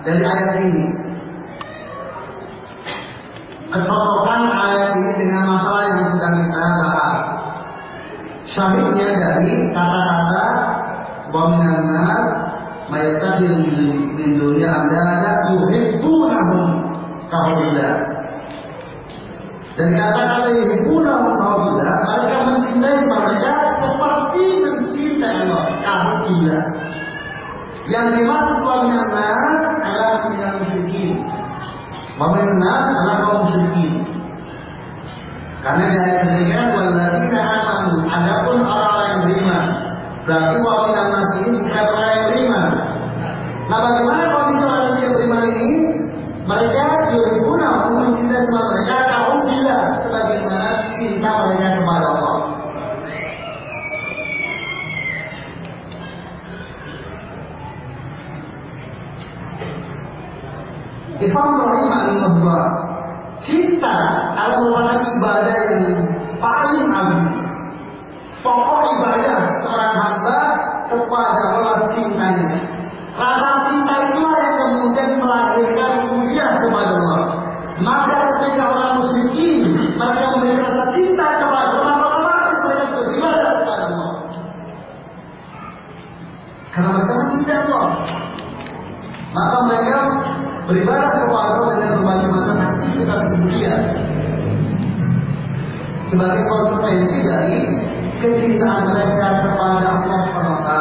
B: dari ayat ini. Kecocokan ayat ini dengan masalah yang sedang kita bahas. Syahidnya dari kata-kata wa minan nas mayattakhidhu min dunya andada yuhibbunahum kahulillah. Dan kata-kata yuhibbunahum kahulillah mereka mencintai mereka seperti mencintai Allah kahulillah. Yang dimaksud wa minan adalah minal musyrikin. Wa minan adalah kaum musyrikin. Karena dari demikian walladzina amanu adapun orang-orang yang beriman. Berarti wa minan nas ini bukan orang yang beriman. Nah bagaimana kondisi orang yang beriman ini? Mereka yuhibuna mencintai sama mereka kaum bila sebagaimana cinta mereka kepada Allah. Ikhwan rahimahullah Cinta adalah merupakan ibadah yang paling agung. Pokok ibadah seorang hamba kepada Allah cintanya. Rasa cinta itulah yang kemudian melahirkan ujian kepada Allah. Maka ketika orang musyrikin mereka memiliki rasa cinta kepada Allah, maka otomatis mereka beribadah kepada Allah. Karena mereka mencintai Allah, maka mereka beribadah kepada Allah dengan berbagai macam aktivitas kemudian sebagai konsekuensi dari kecintaan mereka kepada Allah SWT.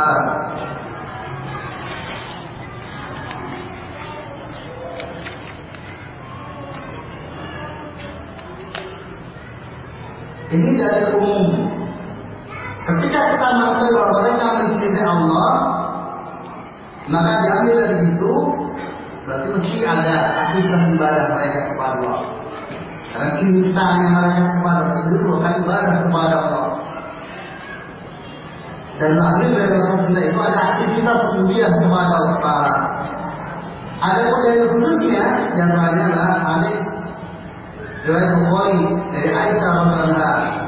B: Ini dari umum. Ketika kita mengetahui bahwa mereka mencintai Allah, maka diambil dari itu berarti mesti ada aktivitas ibadah mereka kepada Allah. Karena cintanya mereka kepada Allah itu bukan ibadah kepada Allah. Dan lahir dari rasa cinta itu ada aktivitas kemudian kepada Allah. Ada kejadian khususnya yang lainnya adalah hadis riwayat Bukhari dari Aisyah radhiyallahu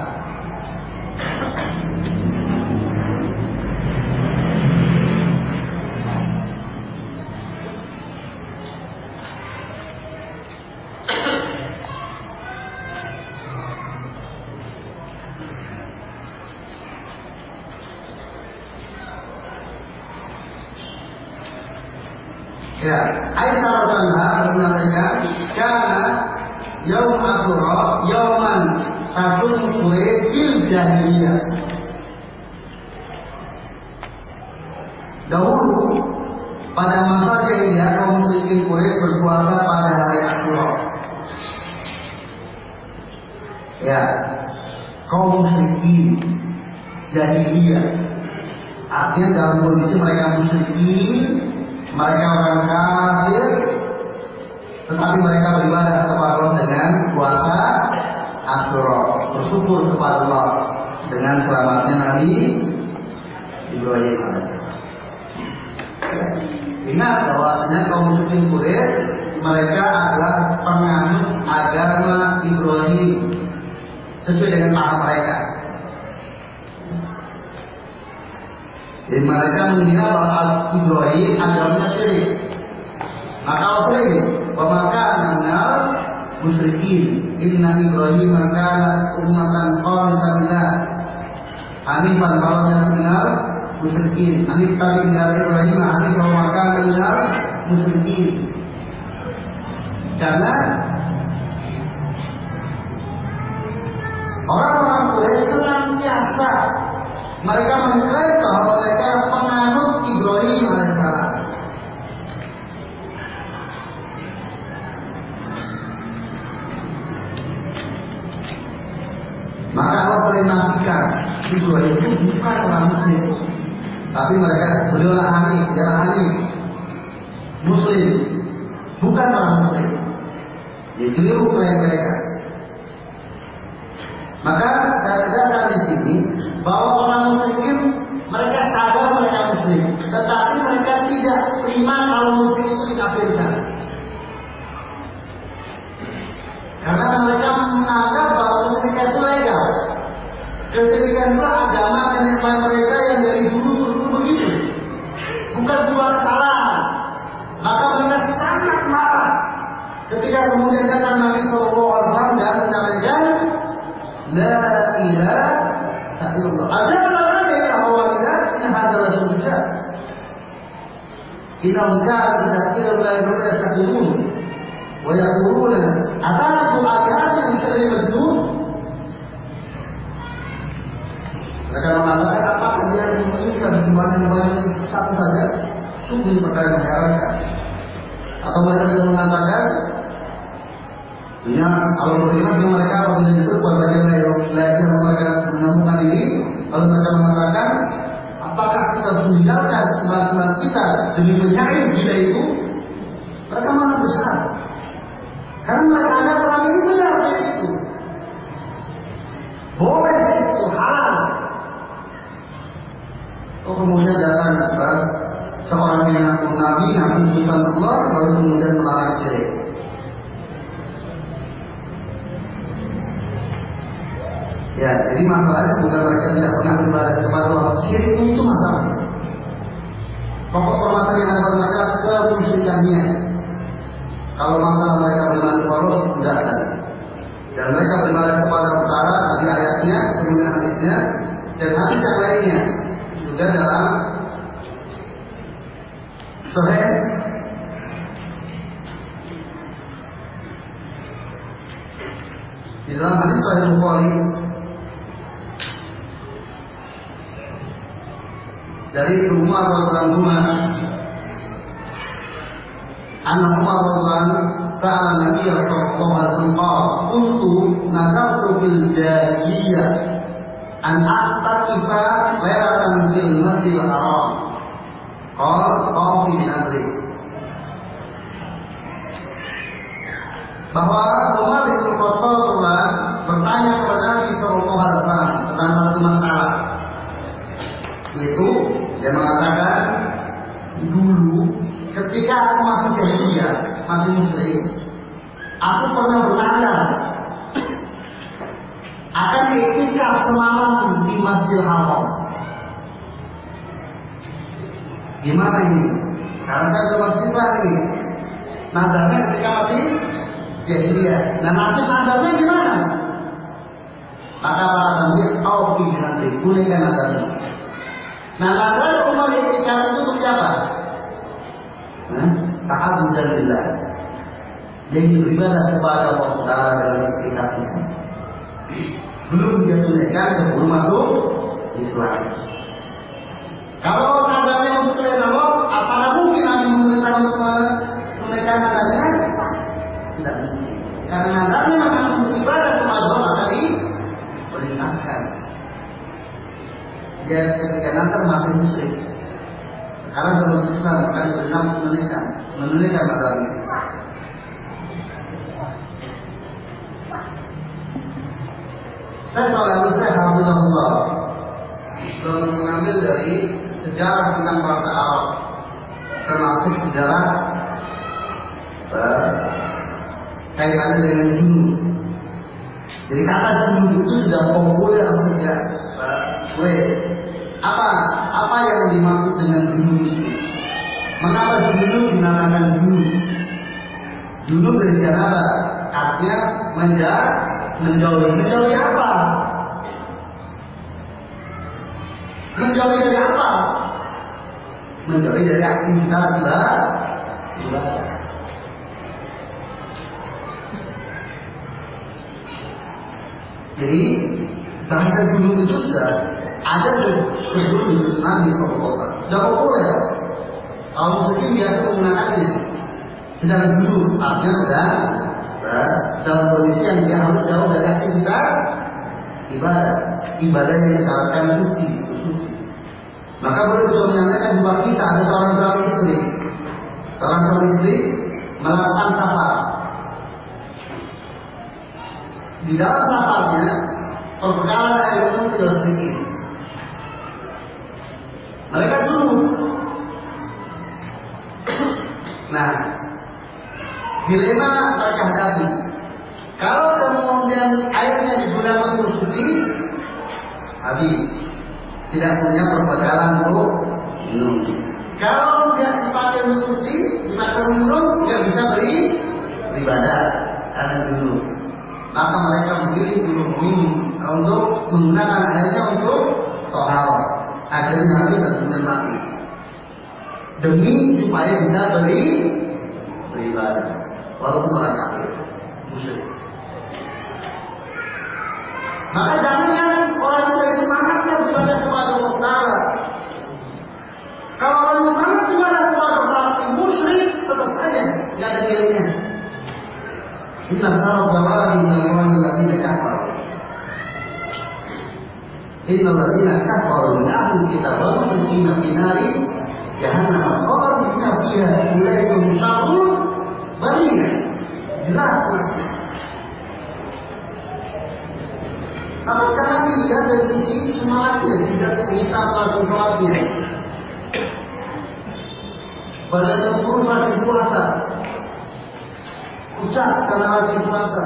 B: Ya, Aisyah radhiyallahu mengatakan, "Kana yaum Asyura yauman tasum Quraisy fil jahiliyah." Dahulu pada masa jahiliyah kaum musyrikin Quraisy berpuasa pada hari Asyura. Ya, kaum musyrikin jahiliyah artinya dalam kondisi mereka musyrikin mereka orang kafir tetapi mereka beribadah kepada Allah dengan puasa Asyura bersyukur kepada Allah dengan selamatnya Nabi Ibrahim alaihissalam. Ingat bahwasanya kaum muslimin Quraisy mereka adalah penganut agama Ibrahim sesuai dengan paham mereka. Jadi mereka mengira bahwa Ibrahim agamanya syirik. Maka Allah ini, maka benar musyrikin. Inna Ibrahim kana ummatan qanitan lillah. Hanifan kalau yang benar musyrikin. Hanif tadi dari Ibrahim, Hanif kalau makan benar musyrikin. Karena orang-orang Quraisy senantiasa mereka mengklaim bahwa mereka penganut Ibrahim Maka Allah boleh nafikan Ibrahim itu bukan orang muslim. Tapi mereka beliau lah Hanif, dia Hanif Muslim Bukan orang muslim. Jadi keliru mereka. Maka saya tegaskan di sini bahwa orang muslim mereka sadar mereka muslim, tetapi mereka tidak terima kalau muslim itu dikafirkan. Karena mereka menganggap bahwa muslim itu legal. Kesyirikan itu agama nenek moyang mereka yang dari dulu dulu begitu. Bukan sebuah kesalahan. Maka mereka sangat marah ketika kemudian datang Nabi Shallallahu Alaihi Wasallam dan menyampaikan La ilaha illallah. Ada orang yang bahwa tidak ini adalah manusia. Inna kana idza qila la ilaha yaqulun wa yaquluna atatu ayatin syarri majnun. Mereka mengatakan apakah dia menginginkan banyak satu saja? Sungguh perkara mengherankan. Atau mereka juga mengatakan Sehingga kalau beriman mereka apabila disebut bahwa dia layak mereka menemukan diri, lalu mereka mengatakan, apakah kita meninggalkan sembah-sembah kita demi mencari gila itu? Mereka malah besar. Karena mereka ada selama ini benar seperti itu. Boleh itu halal. Oh kemudian datang apa? Seorang yang mengaku Nabi, ngaku utusan Allah, lalu kemudian melarang syirik. Ya, jadi masalahnya bukan mereka tidak pernah beribadah kepada Allah. Syirik itu masalahnya. Pokok permasalahan adalah mereka kemusyrikannya. Kalau masalah mereka Allah tidak ada. Dan mereka beribadah kepada utara tadi ayatnya, kemudian hadisnya, dan hadis yang lainnya juga dalam Sahih di dalam hadis Sahih Bukhari dari Umar radhiyallahu anhu Umar radhiyallahu anhu sa'ala Nabi sallallahu alaihi wasallam. Qultu nadartu bil jahiliyah. An a'taqifa laylatan fil masjidil haram. Qala qafi bin Adri bahwa Umar bin Khattab bertanya kepada Nabi sallallahu alaihi wasallam tentang masalah. Itu dia mengatakan dulu ketika aku masih jahiliyah, masih muslim, aku pernah bertanya akan iktikaf semalam di Masjidil Haram. Gimana ini? Karena saya masih Islam ini. Nadarnya ketika masih jahiliyah. Nah nasib nadarnya gimana? Maka para nabi, kau pilih nanti, bolehkan nadarnya. Nah, maka umar itikaf itu untuk siapa? Ta'abudan billah. Jadi beribadah kepada Allah Taala dalam itikafnya. Belum dia tunaikan sebelum masuk Islam. Kalau nadanya untuk lain Allah, apakah mungkin Nabi menunaikan menunaikan nadanya? Tidak mungkin. Karena nadanya memang untuk ibadah kepada Allah maka diperintahkan dia ketika nanti masih muslim. Sudah masuk Islam, maka diberikan menunaikan, menunaikan batalnya. Saya selalu saya Alhamdulillah mengambil dari sejarah tentang bangsa Arab, termasuk sejarah uh, kaitannya dengan junu. Jadi kata junu itu sudah populer sejak Wes, apa apa yang dimaksud dengan dulu? Mengapa dulu dinamakan dulu? Dulu dari apa? Artinya menjar, menjauh, menjauh apa? Menjauh dari apa? Menjauh dari aktivitas ibadah. Jadi bahkan gunung itu sudah ada sebelum Nabi SAW. Sudah populer. Kaum muslim biasa menggunakannya. Sedang dulu artinya sedang dalam kondisi yang dia harus jauh dari aktivitas ibadah. Ibadah yang disyaratkan suci, suci. Maka boleh juga menyampaikan dua kisah ada seorang suami istri. Seorang suami istri melakukan safar. Di dalam safarnya air minum tidak sedikit. Mereka dulu. Nah, dilema mereka hadapi. Kalau kemudian airnya digunakan untuk suci, habis. Tidak punya perbekalan untuk minum. Kalau tidak dipakai untuk suci, dipakai minum, tidak bisa beri beribadah. Ada dulu. Maka mereka memilih dulu minum untuk menggunakan airnya untuk tohar. Akhirnya habis dan kemudian mati. Demi supaya bisa beri beribadah. Walaupun orang kafir, musyrik. Maka jangan orang yang dari semangatnya beribadah kepada Allah Taala. Kalau orang semangat beribadah kepada Allah musyrik tetap saja tidak ada nilainya. Inna sarat zawadi min Allah alladziina kafaru. Inna alladziina kafaru min ahli kitab wa musyrikina fi nari jahannam khalidina fiha ulaika hum syarrul bariyah. Jelas maksudnya. Maka jangan dilihat dari sisi semangatnya, tidak cerita lagu sholatnya. Badannya kurus lagi puasa, ucap karena lagi puasa.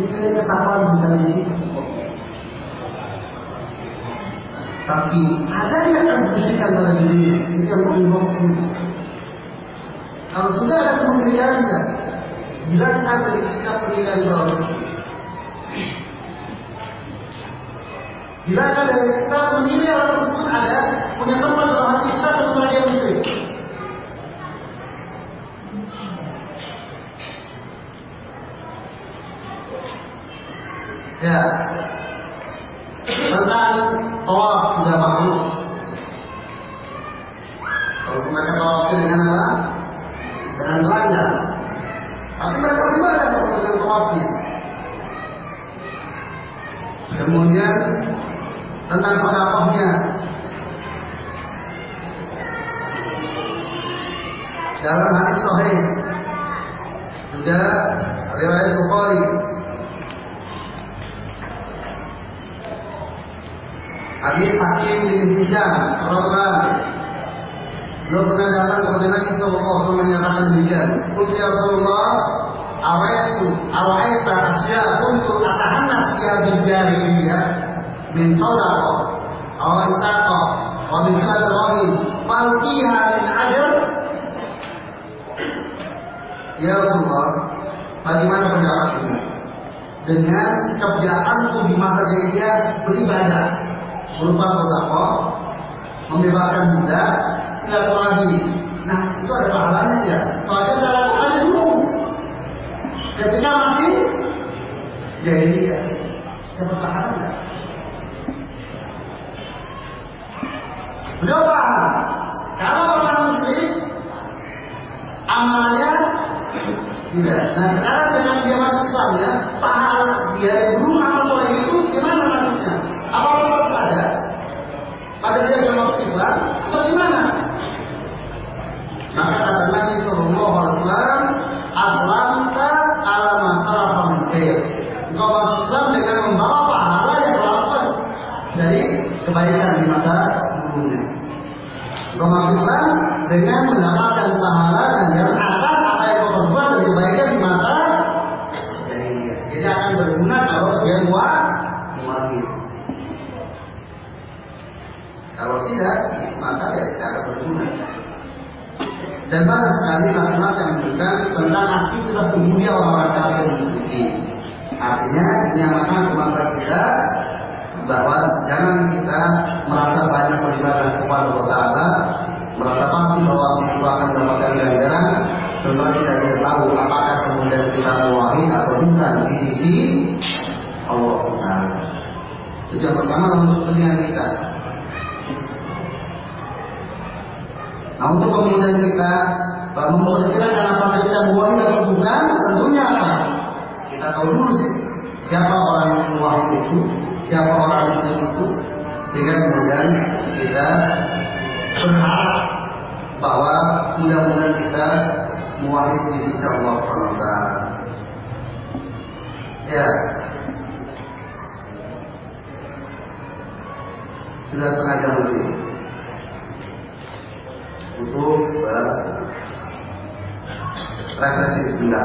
B: Ini ketahuan bisa di situ. Tapi ada yang akan bersihkan pada dirinya, itu yang mengimbau Kalau sudah ada kemungkinannya, jelaskan dari kita penilaian bawah Bila ada kita menilai orang tersebut ada punya tempat dalam hati kita sebenarnya dia muslim. Ya, tentang tawaf sudah makhluk. Kalau mereka tawaf dengan apa? Dengan telanjang. Tapi mereka beribadah dengan tawafnya. Kemudian tentang pendakwahnya. Dalam hadis sahih juga riwayat Bukhari Hadis Hakim bin Hizam Rasulullah Beliau pernah datang kepada Nabi Sallallahu Alaihi menyatakan demikian. Qul ya Rasulullah, awaitu awaita asya untuk atahannas ya bil jahiliyah min sadaqa aw itaqa wa min qadrahi fal fiha min ajr? Ya Rasulullah, bagaimana pendapatmu dengan kebiasaanku di masa jahiliyah beribadah berupa sedekah, membebaskan budak, silaturahmi. Nah, itu ada pahalanya ya. Soalnya saya lakukan dulu. Ketika masih jahiliyah, dapat pahala. Beliau paham. Kalau orang muslim amalnya tidak. Nah sekarang dengan dia masuk Islam ya, pahala dia dulu amal soleh itu gimana maksudnya? Apa saja? Pada dia yang masuk Islam, atau gimana? Maka kata Nabi Sallallahu Alaihi Wasallam, aslamta ala mantarafa min khair. Engkau masuk Islam dengan membawa pahala yang terlalu dari kebaikan di masa sebelumnya. Engkau masuk Islam dengan mendapatkan pahala dan atas apa yang kau perbuat dari kebaikan Kalau tidak, maka dia tidak berguna. Dan banyak sekali masalah yang menunjukkan tentang aktivitas dunia orang-orang kafir musyrikin. Artinya ini akan kepada kita bahwa jangan kita merasa banyak beribadah kepada Allah Taala, merasa pasti bahwa kita akan mendapatkan ganjaran, sebab kita tidak tahu apakah kemudian kita mewahi atau bukan di sisi Allah Taala. Itu yang pertama untuk kepentingan kita. Nah, untuk kemudian kita memperkirakan apakah kita muwahid atau bukan, tentunya apa? Kita tahu dulu sih, siapa orang yang muwahid itu, siapa orang yang itu, sehingga kemudian kita berharap bahwa mudah-mudahan kita muwahid di sisi Allah SWT. Ya, sudah setengah jam lebih untuk berrefleksi sebentar.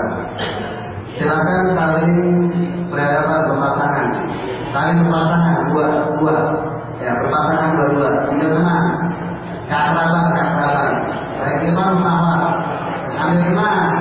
B: Silakan saling berhadapan berpasangan, saling berpasangan dua dua, ya berpasangan dua dua, tidak pernah keakraban keakraban. Saya kira sama, kami teman,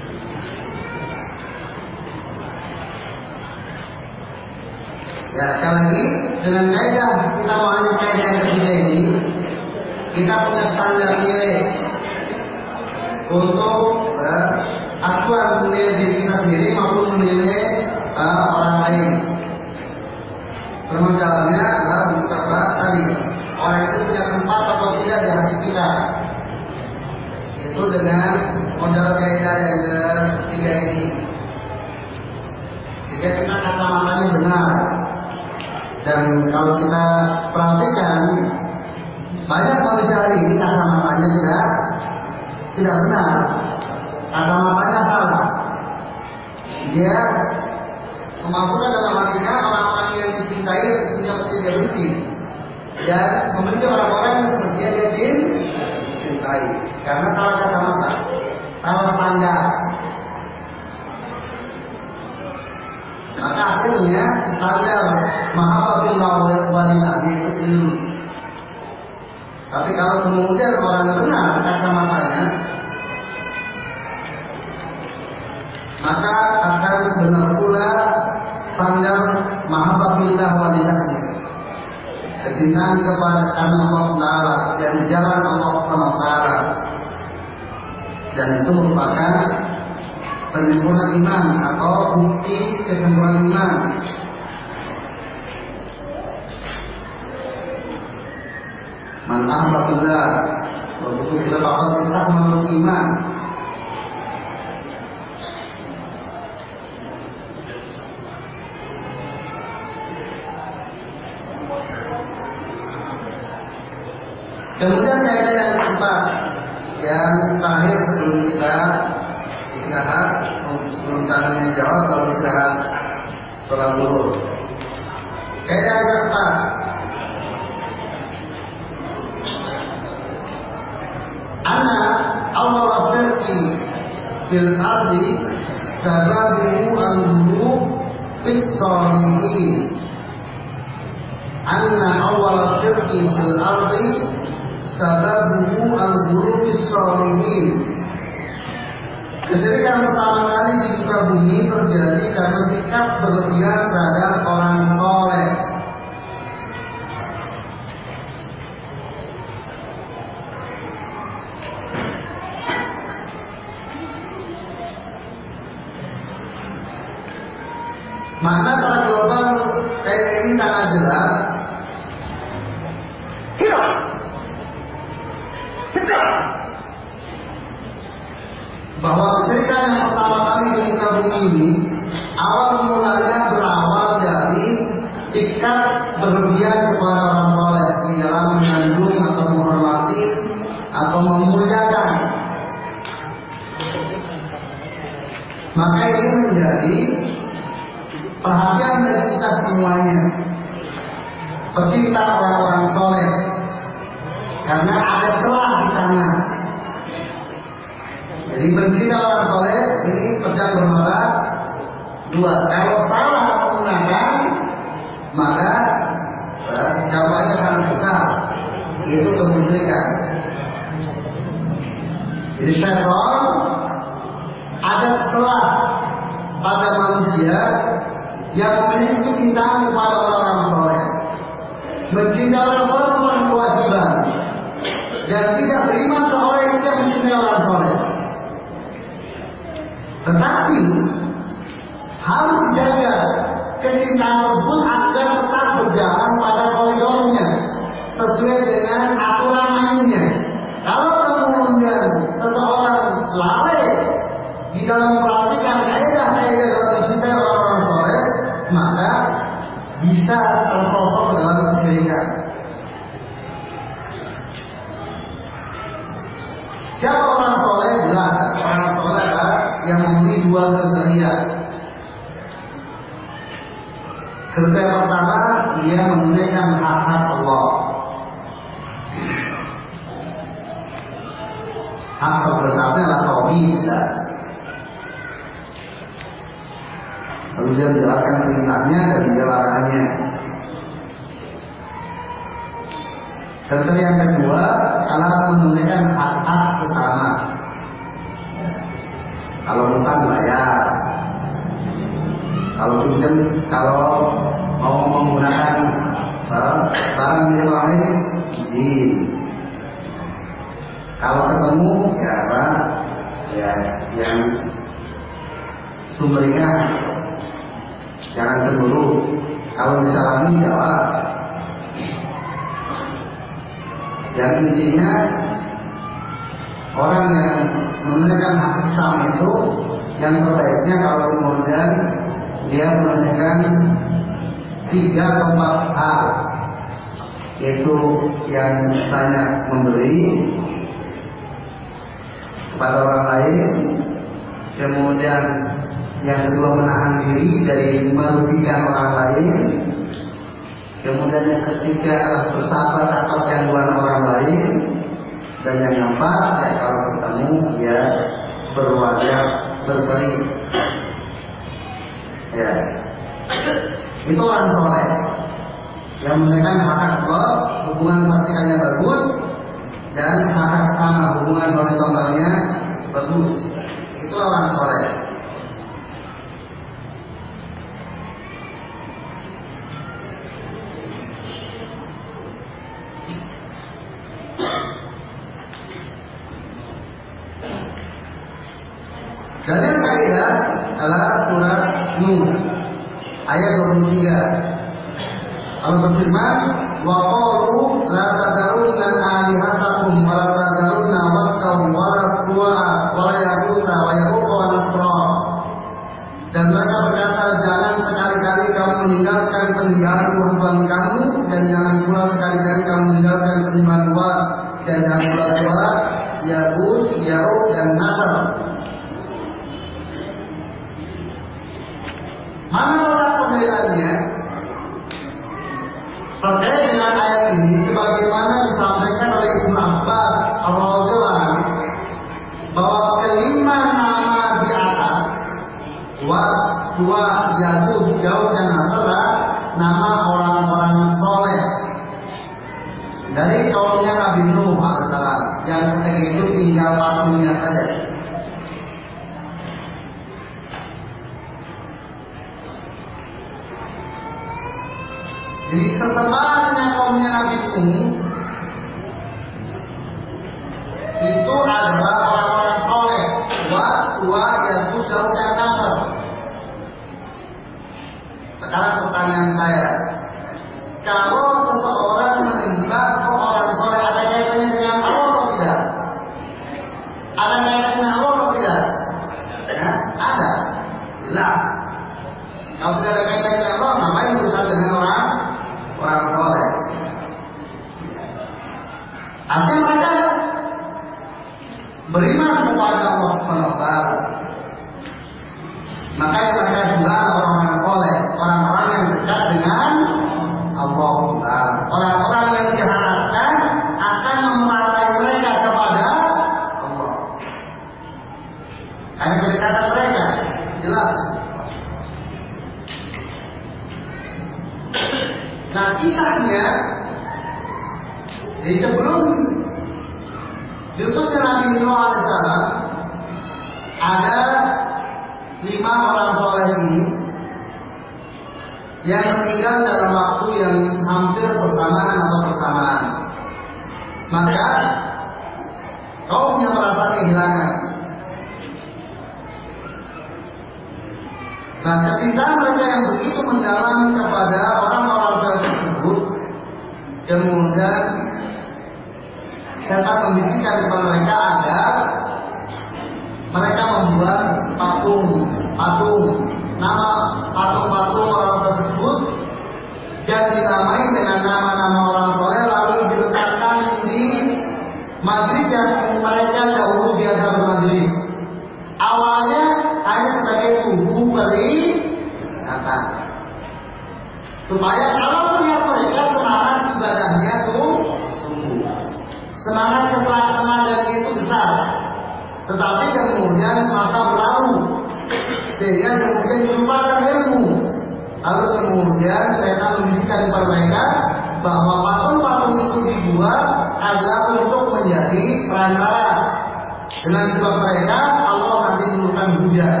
B: Dengan sebab mereka Allah nanti menurunkan hujan.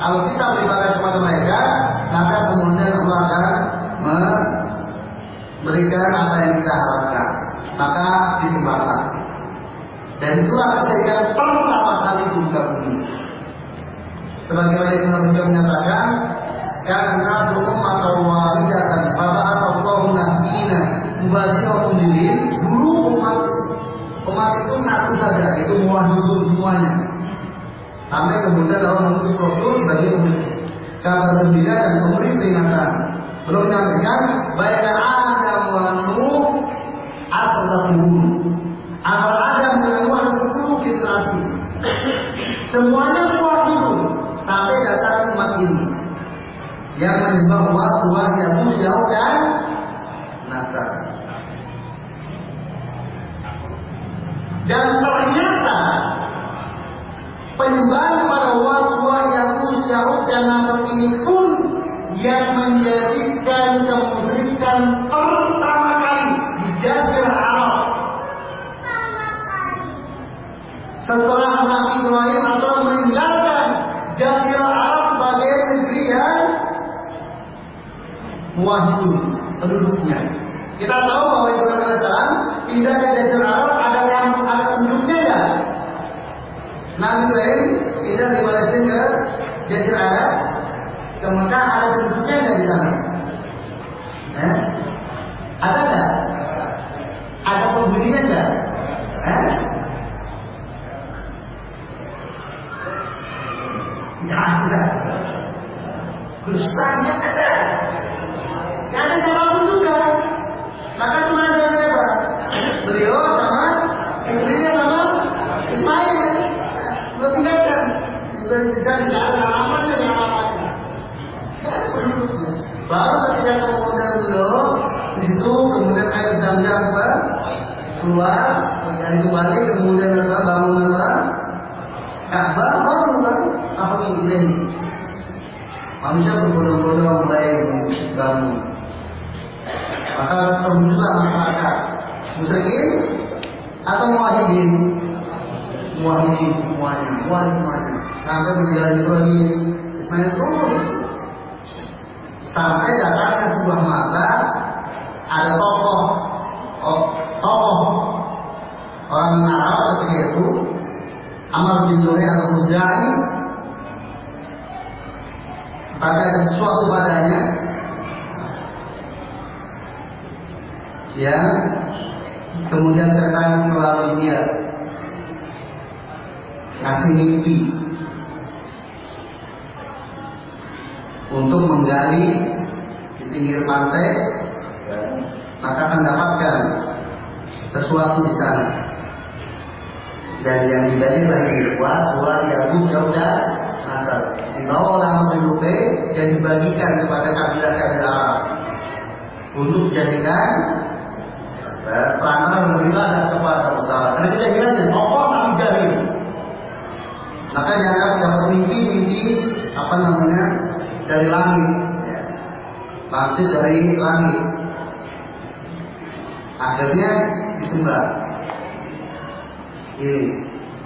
B: Kalau kita beribadah kepada mereka, maka kemudian Allah akan memberikan apa yang kita harapkan. Maka disimpanglah. Dan itulah kesedihan pertama kali di muka bumi. Sebagaimana Ibnu Rajab menyatakan, karena hukum atau walidatan pada Allah nabiyina mubasyiratun diri dulu umat umat itu satu saja itu mewahidun semuanya. Sampai kemudian Allah mengutus Rasul sebagai pemberi kabar gembira dan pemberi peringatan. Belum menyampaikan baik Adam wa atau tahun antara Adam dan Nuh ada sepuluh generasi. Semuanya mewahidun sampai datang umat ini. Yang menyembah wa wa Yahus Yahud dan Nasar. Dan ternyata penyembahan kepada wa wa Yahus Yahud dan Nasar ini pun yang menjadikan kemusyrikan pertama kali di Jazirah Arab. Setelah Nabi Ibrahim atau meninggalkan Jazirah Arab sebagai negeri yang muwahidun penduduknya. Kita tahu bahwa Ibrahim AS pindah ke Jazirah Arab ada yang ada penduduknya ya. Nabi Ibrahim pindah dari Palestina ke Jazirah Arab ke Mekah ada penduduknya nggak di sana? Eh? Ada nggak? Ada penghuninya nggak? Eh? Nggak ada. Besarnya ada. Gak ada siapa pun juga. Maka cuma ada siapa? Beliau sama istrinya sama Ismail. Belum tinggalkan. Bisa tidak ada namanya dengan namanya. Gak ada penduduknya. Baru ketika kemudian beliau di situ kemudian air zam-zam apa? keluar dari kembali kemudian apa bangun apa? Ka'bah baru baru apa ini? Manusia berbondong-bondong mulai bangun. Maka terwujudlah masyarakat musyrikin atau wali semuanya, wali semuanya. Sampai menjalani Ibrahim, Ismail terus. Sampai datangnya sebuah masa ada tokoh, oh, tokoh. Orang Arab ketika itu Amr bin Zuhair al-Khuzai. Tapi ada sesuatu padanya. Yang kemudian terkait melalui dia. Ngasih mimpi untuk menggali di pinggir pantai maka akan dapatkan sesuatu di sana dan yang digali lagi dibuat dua Yahud Yaudah Nasar dibawa oleh Amr dan dibagikan kepada kabilah-kabilah untuk dijadikan perantara beribadah kepada Allah. Karena kita bilangnya Allah tak jahil. Maka dianggap dapat mimpi-mimpi apa namanya dari langit. Ya. Maksud dari langit. Akhirnya disembah. Ini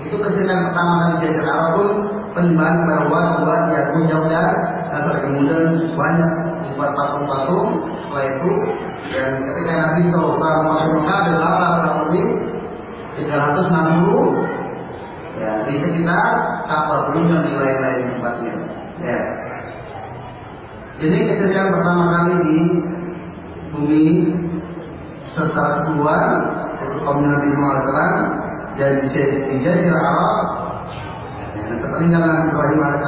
B: itu kesulitan pertama kali jajah Arab pun penyembahan kepada Allah ya jauh dan kemudian banyak membuat patung-patung setelah itu dan ketika Nabi SAW masuk Mekah ada berapa kurang lebih 360 ya di sekitar Ka'bah belum dan di lain-lain tempatnya ya ini kecerdasan pertama kali di bumi setelah keluar itu kaum Nabi Muhammad dan di Jazirah Arab yang sepeninggalan Ibrahim AS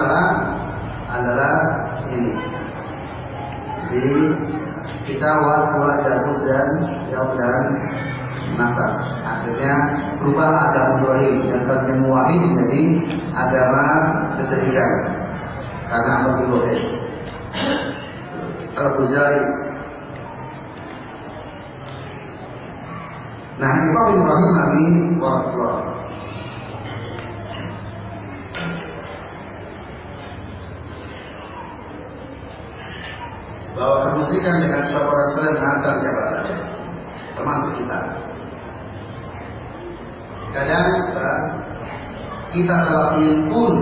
B: adalah ini di kisah Wal Jatuh dan Jauh dan Nasar. Akhirnya berubah agama Ibrahim yang tadinya muwahid menjadi agama kesedihan karena Abu Ibrahim. Al-Buzai Nah, Imam Ibrahim Nabi Warahmatullahi bahwa kemusyrikan dengan suatu rasul dan mengantar jabatan termasuk kita. Kadang kita, telah pun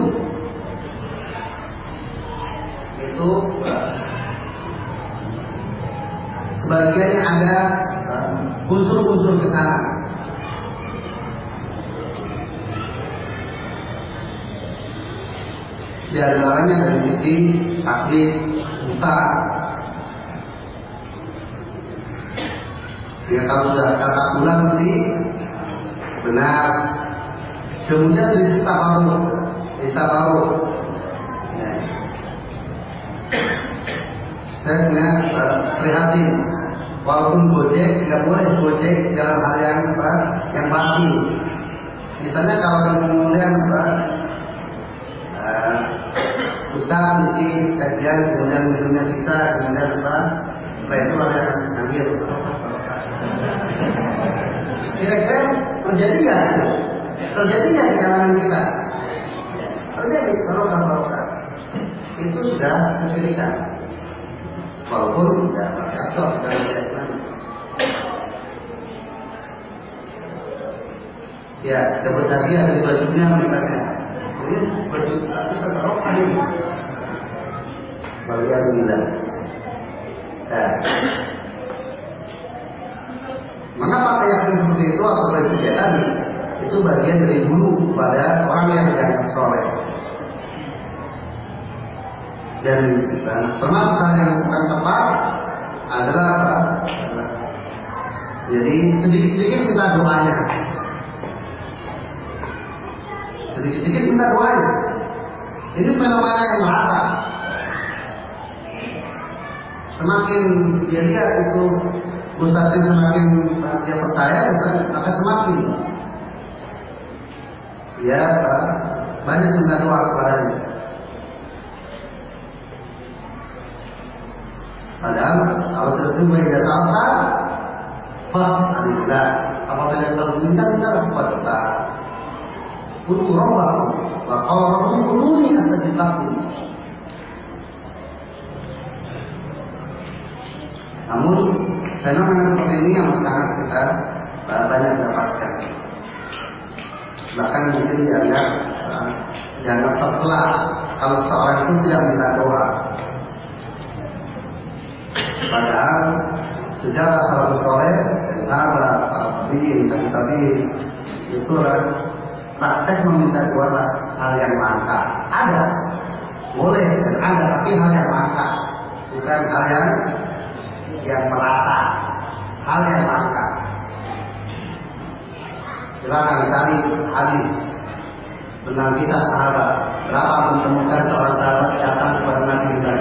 B: itu sebagian ada unsur-unsur ke sana. Di antaranya dari sisi taklid, buta, Ya kalau sudah kata bulan mesti benar. Kemudian di baru, di baru. Ya. Saya punya prihatin. Walaupun gojek tidak boleh gojek dalam hal yang apa, yang pasti. Misalnya kalau kemudian apa, uh, Ustaz mesti kajian kemudian minumnya kita kemudian apa, setelah itu ada ambil Kira-kira terjadi nggak? Terjadi nggak di kalangan kita? Terjadi barokah barokah. Itu sudah kesulitan. Walaupun tidak pakai asal dan tidak Islam. Ya, dapat hadiah dari bajunya misalnya. Ini baju tapi barokah nih. Bagian bilang. Nah, Mengapa keyakinan seperti itu atau seperti tadi? Itu bagian dari dulu pada orang yang yang soleh. Dan termasuk hal yang bukan tepat adalah apa? Jadi sedikit-sedikit kita doanya. Sedikit-sedikit kita doanya. Ini fenomena yang merata. Semakin dia lihat itu Ustaznya semakin dia percaya, maka semakin ya banyak minta doa kepadanya. Padahal kalau terjumpa tidak salta, fa'alillah. Apabila kita minta minta kepada Allah. Untuk Allah, wa qala rabbukum ud'uni astajib lakum. Namun fenomena seperti ini yang sangat kita banyak dapatkan. bahkan mungkin dianggap dianggap tercela kalau seorang itu tidak minta doa. Padahal sejarah salafus soleh dari sahabat, para tabiin, tabi tabiin itu praktek meminta doa hal yang langka. Ada, boleh dan ada, tapi hal yang langka, bukan hal yang yang merata, hal yang langka. Silakan cari hadis tentang kita sahabat. Berapa menemukan seorang sahabat datang kepada Nabi minta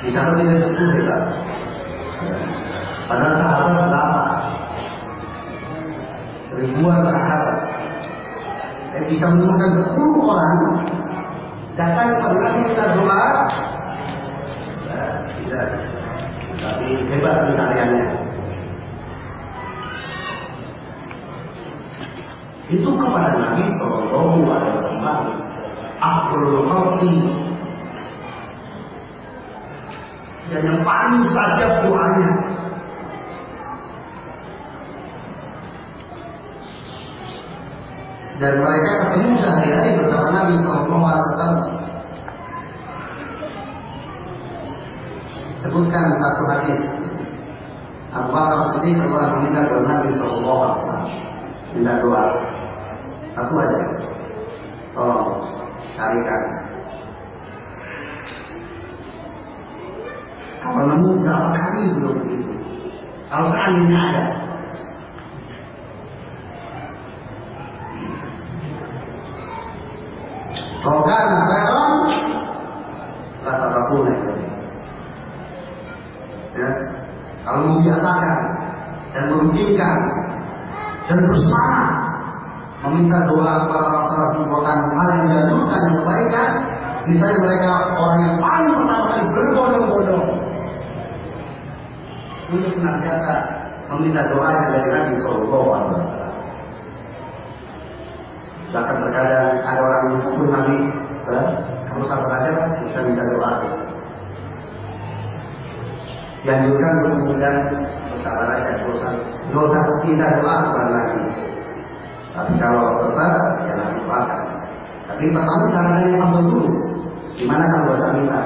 B: Bisa lebih dari sepuluh kita. Padahal sahabat berapa? Ribuan sahabat. Eh, bisa menemukan sepuluh orang datang kepada Nabi minta doa. Ya, tidak. Tapi hebat pencariannya. itu kepada Nabi Shallallahu Alaihi Wasallam Abdul Khalqi dan yang paling saja doanya. Dan mereka ketemu sehari-hari bersama Nabi Shallallahu Alaihi Wasallam. Sebutkan satu hadis. Abu Bakar Siddiq pernah meminta kepada Nabi Shallallahu Alaihi Wasallam. Minta doa. Satu aja. Tolong carikan. Kalau nemu berapa kali belum begitu. Kalau seandainya ada. Kalau karena khairan, rasa rapuna ya. Kalau membiasakan dan memungkinkan dan bersemangat meminta doa kepada Allah merupakan hal yang dianjurkan yang kebaikan misalnya mereka orang yang paling pertama kali berbondong-bondong untuk senantiasa meminta doa dari Nabi Sallallahu Alaihi Wasallam. Bahkan terkadang ada orang yang menghubung Nabi, kamu sabar aja bisa minta doa. Dianjurkan kemudian bersabar aja, nggak usah, nggak usah minta doa kepada Nabi. Tapi kalau tetap jangan lupakan. Tapi pertama caranya yang dulu. Gimana kalau bahasa minta?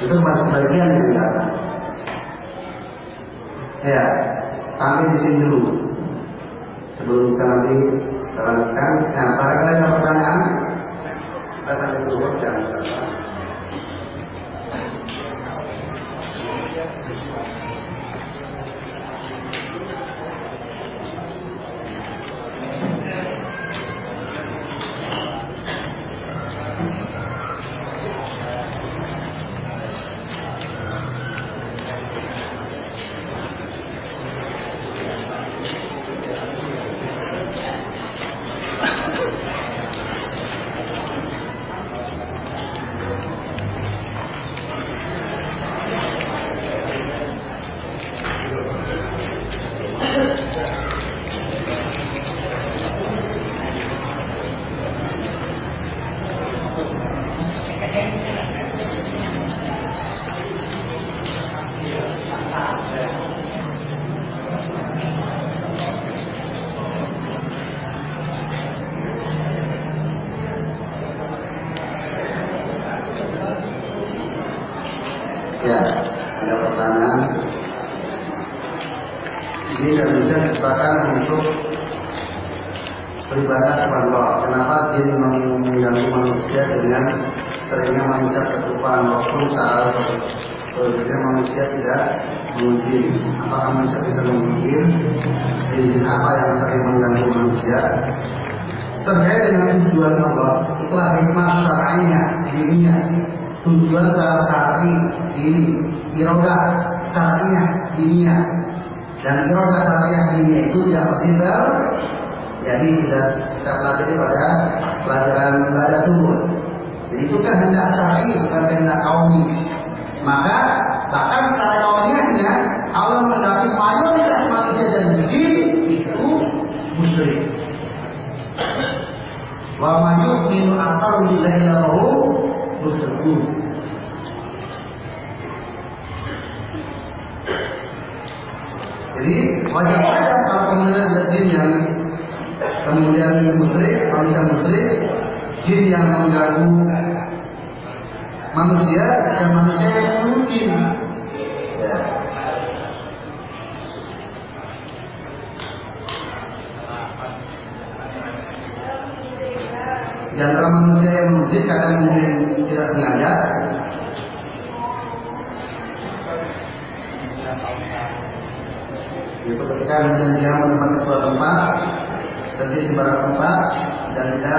B: Itu masih sebagian dikatakan. Ya, sampai di sini dulu. Sebelum kita nanti terangkan. Nah, barangkali ada pertanyaan. Kita sampai dulu jangan lupa. Ya, ada pertanyaan. Ini dan bisa dikatakan untuk beribadah kepada Allah. Kenapa jin mengganggu manusia dengan seringnya ketupaan walaupun saat Sebenarnya manusia tidak mungkin Apakah manusia bisa mungkin Jin apa yang sering mengganggu manusia? Terkait dengan tujuan Allah Itulah hikmah syarainya Dirinya. Tujuan syar'i diri. Iroda syar'inya dunia Dan iroda syar'inya dunia itu tidak bersifat Jadi tidak kita pelajari pada pelajaran ibadah subuh Jadi itu kan hendak syar'i bukan hendak kaumi maka bahkan secara kawannya Allah mendapati mayoritas manusia dan jin itu musyrik. Wa ma yu'minu aktaru billahi lahu musyrikun. Jadi wajar saja kalau kemudian ada yang kemudian musyrik, manusia musyrik, jin yang mengganggu manusia dan manusia yang mengganggu jin. Ya. Di antara manusia yang mungkin kadang mungkin tidak sengaja itu ketika kemudian dia menempati suatu tempat dan di sebarang tempat dan dia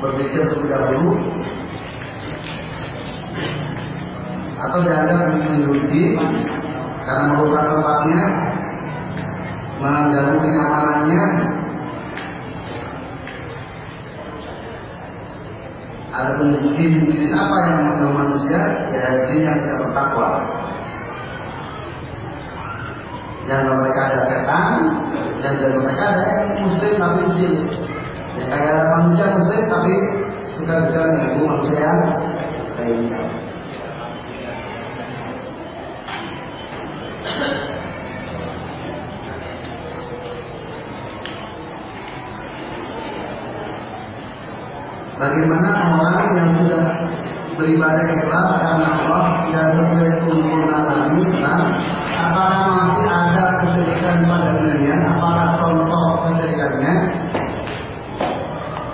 B: berpikir terlebih dahulu atau dianggap menguji karena merupakan tempatnya mengganggu kenyamanannya ada jenis apa yang mengganggu manusia ya jenis yang tidak bertakwa. Yang mereka ada setan dan mereka ada yang muslim tapi muslim ya kayak manusia muslim tapi suka juga mengganggu manusia lainnya Bagaimana orang yang sudah beribadah ikhlas karena Allah dan sesuai tuntunan Nabi Islam, apakah masih ada kesyirikan pada dirinya? Apakah contoh kesyirikannya?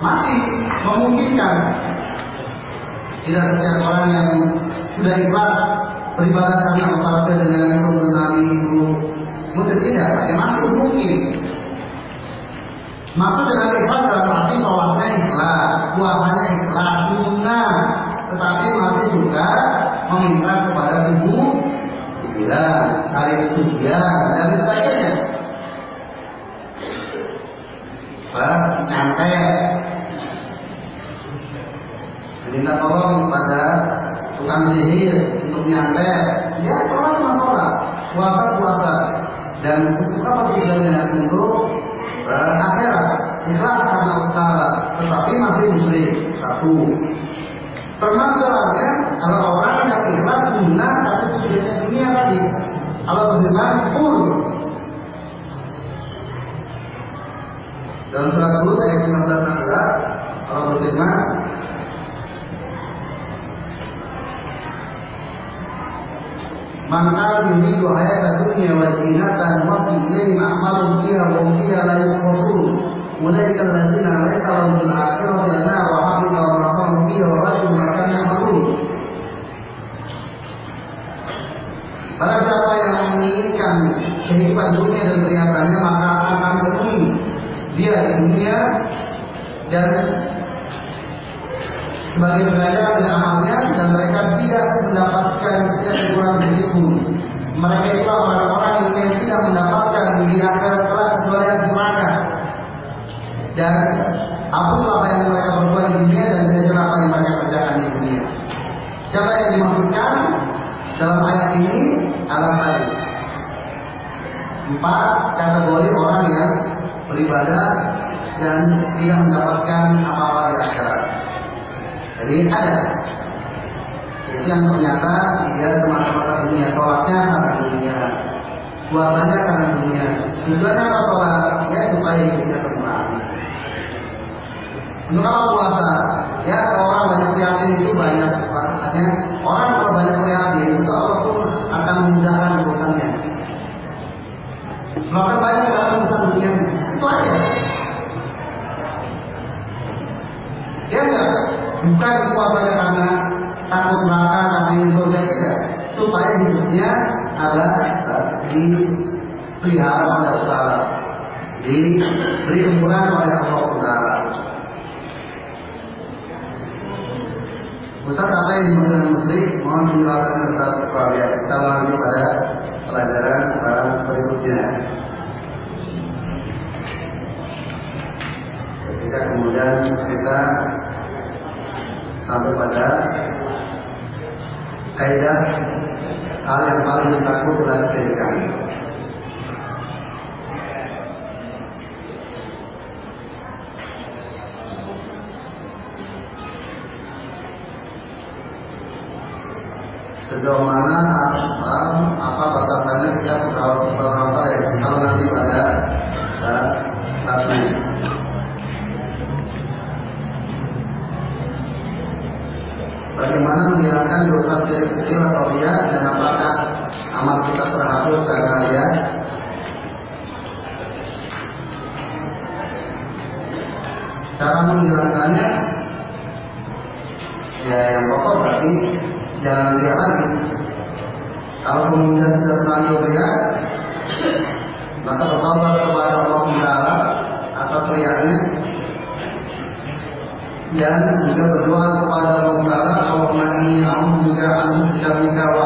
B: Masih memungkinkan. Tidak setiap orang yang sudah ikhlas beribadah karena Allah dengan tuntunan Nabi itu mungkin tidak, ya masih mungkin. Maksud dengan ikhlas dalam arti sholatnya ikhlas, puasanya ikhlas, sunnah, tetapi masih juga meminta kepada tubuh kuburan, cari tujuan dan sebagainya. Pak, nyantai, minta tolong kepada tukang sihir untuk nyantai, dia sholat cuma sholat, puasa puasa, dan suka tujuannya untuk akhirat ikhlas karena utara tetapi masih musyrik satu. Termasuk halnya kalau orang yang ikhlas guna tapi tujuannya dunia tadi. Allah berfirman pun. Dalam surat Hud ayat 15 16 Allah Man kana yuridu hayata dunya wa zinatan wa fi ilayhi a'malun fiha wa hum fiha la yuqrasun ulaika allazina laysa lahum fil akhirati nar wa habita ma kanu wa siapa yang menginginkan kehidupan dunia dan perhiasannya maka akan penuhi dia di dunia dan sebagai belajar dari amalnya dan mereka tidak mendapatkan kurang sedikit pun. Mereka itu orang-orang yang tidak mendapatkan di akhirat kelak kecuali yang neraka. Dan hapus apa yang mereka perbuat di dunia dan belajar apa yang mereka kerjakan di dunia. Siapa yang dimaksudkan dalam ayat ini adalah tadi empat kategori orang yang beribadah dan tidak mendapatkan apa-apa di akhirat. Jadi ada. Itu yang ternyata dia semata-mata dunia sholatnya karena dunia puasanya karena dunia. Tujuannya apa sholat? Ya supaya hidupnya tenang untuk apa puasa? Ya orang banyak prihatin itu banyak. Makanya orang kalau banyak prihatin itu Allah pun akan memudahkan urusannya. Semakin banyak dalam urusan dunia itu aja. Ya enggak bukan puasanya karena takut neraka tapi surga tidak. Supaya hidupnya adalah dipelihara oleh Allah Taala diberi umuran oleh Allah Taala. Ustaz apa yang dimaksud musrik mohon dijelaskan Ustaz Fabian kita lanjut pada pelajaran berikutnya. Ketika kemudian kita sampai pada kaidah hal yang paling takut adalah kesyirikan. sejauh mana apa batasannya kita berapa ya kalau nanti pada nanti Bagaimana menghilangkan dosa kecil atau ria dan apakah amal kita terhapus karena ria? Cara menghilangkannya ya yang pokok berarti jangan ria lagi. Kalau kemudian sudah terlanjur ria, maka bertobat kepada Allah Taala atas riaknya dan juga berdoa kepada Allah Taala Allahumma inni a'udzubika an usyrika wa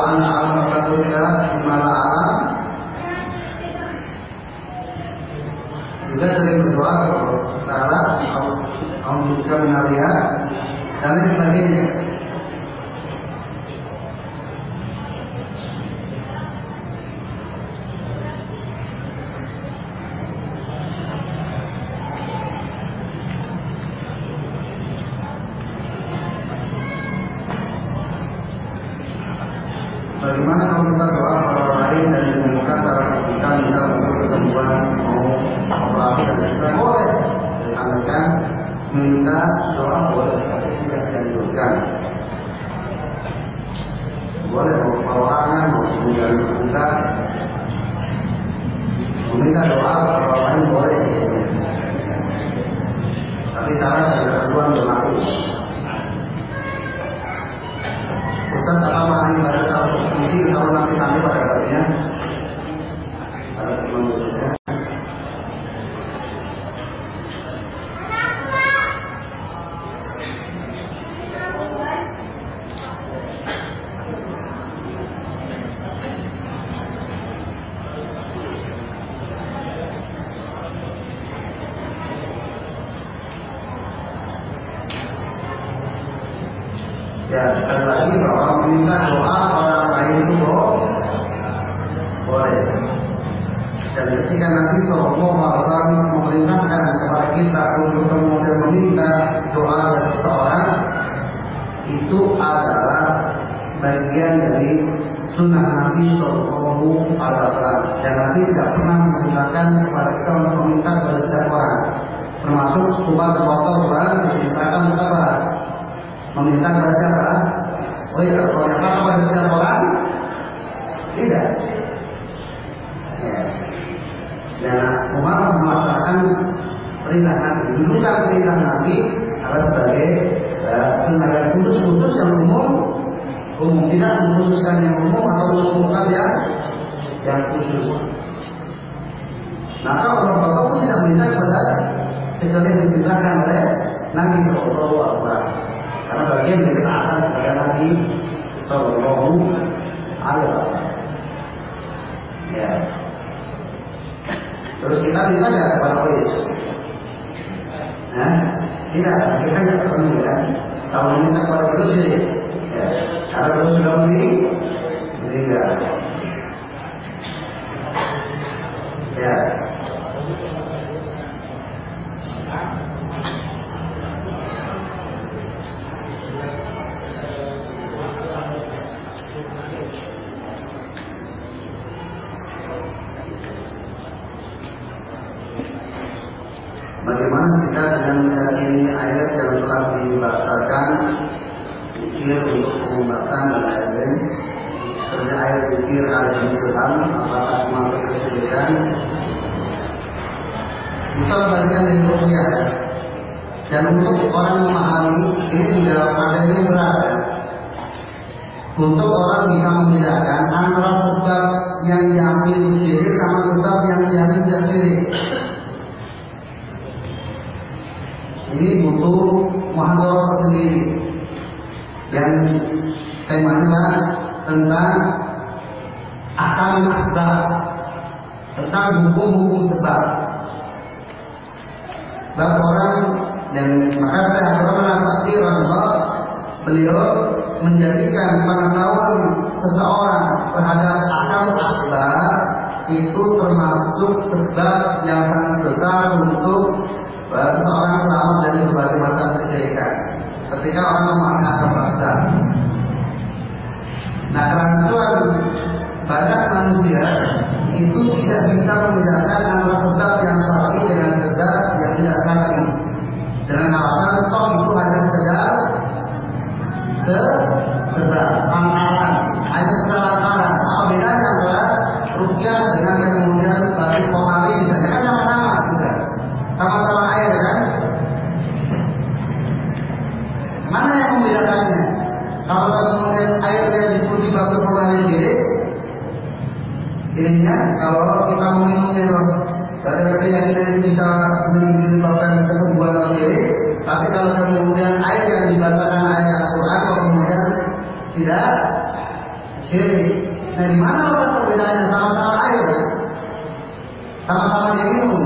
B: minum.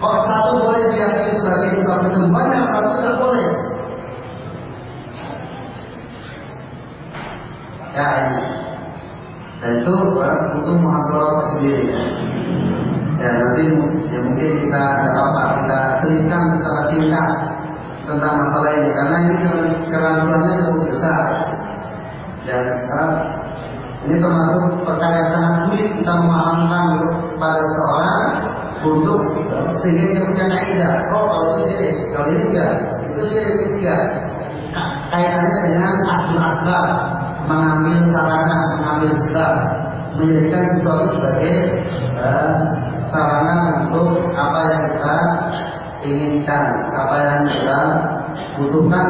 B: Kok satu boleh diakui sebagai imam penyembahan, satu tidak boleh. Ya, ini. Dan itu butuh sendiri. Ya, ya nanti ketiga kaitannya dengan akhir asbab mengambil sarana mengambil sebab menjadikan sesuatu sebagai uh, sarana untuk apa yang kita inginkan apa yang kita butuhkan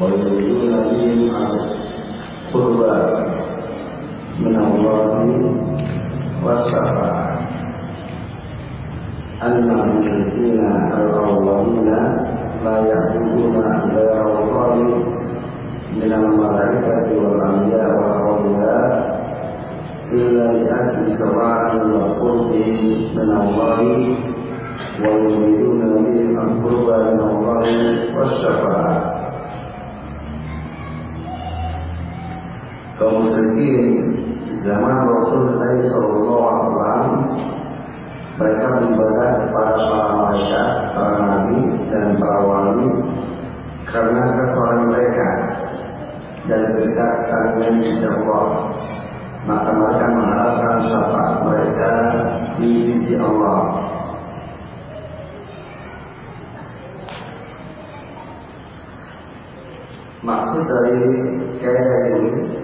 A: ويريدون بهم قربا من الله والشفاعة. أن المشركين الأولين لا يعبدون غير الله من الملائكة والأنبياء والأولياء إلا لأجل شفاعة وقرب من الله ويريدون بهم القرب من الله والشفاعة. kaum muslimin zaman Rasul Shallallahu Alaihi Wasallam mereka beribadah kepada para malaikat, para nabi dan para wali karena kesalahan mereka dan kedekatannya di Allah maka mereka mengharapkan syafaat mereka di sisi Allah. Maksud dari kaya ini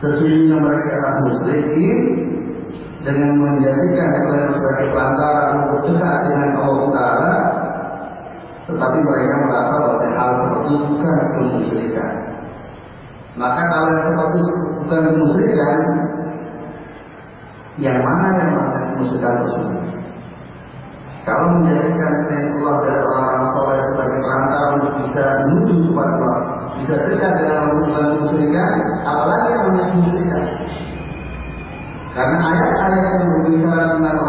B: Sesungguhnya mereka adalah musyrikin dengan menjadikan kalian sebagai perantara untuk dekat dengan Allah Taala, tetapi mereka merasa bahwa hal seperti itu bukan kemusyrikan. Maka kalau seperti itu bukan kemusyrikan, yang mana yang mana kemusyrikan tersebut? Kalau menjadikan selain Allah dari orang-orang soleh sebagai perantara untuk bisa menuju kepada Allah, bisa dekat dengan orang-orang apalagi yang berbicara tentang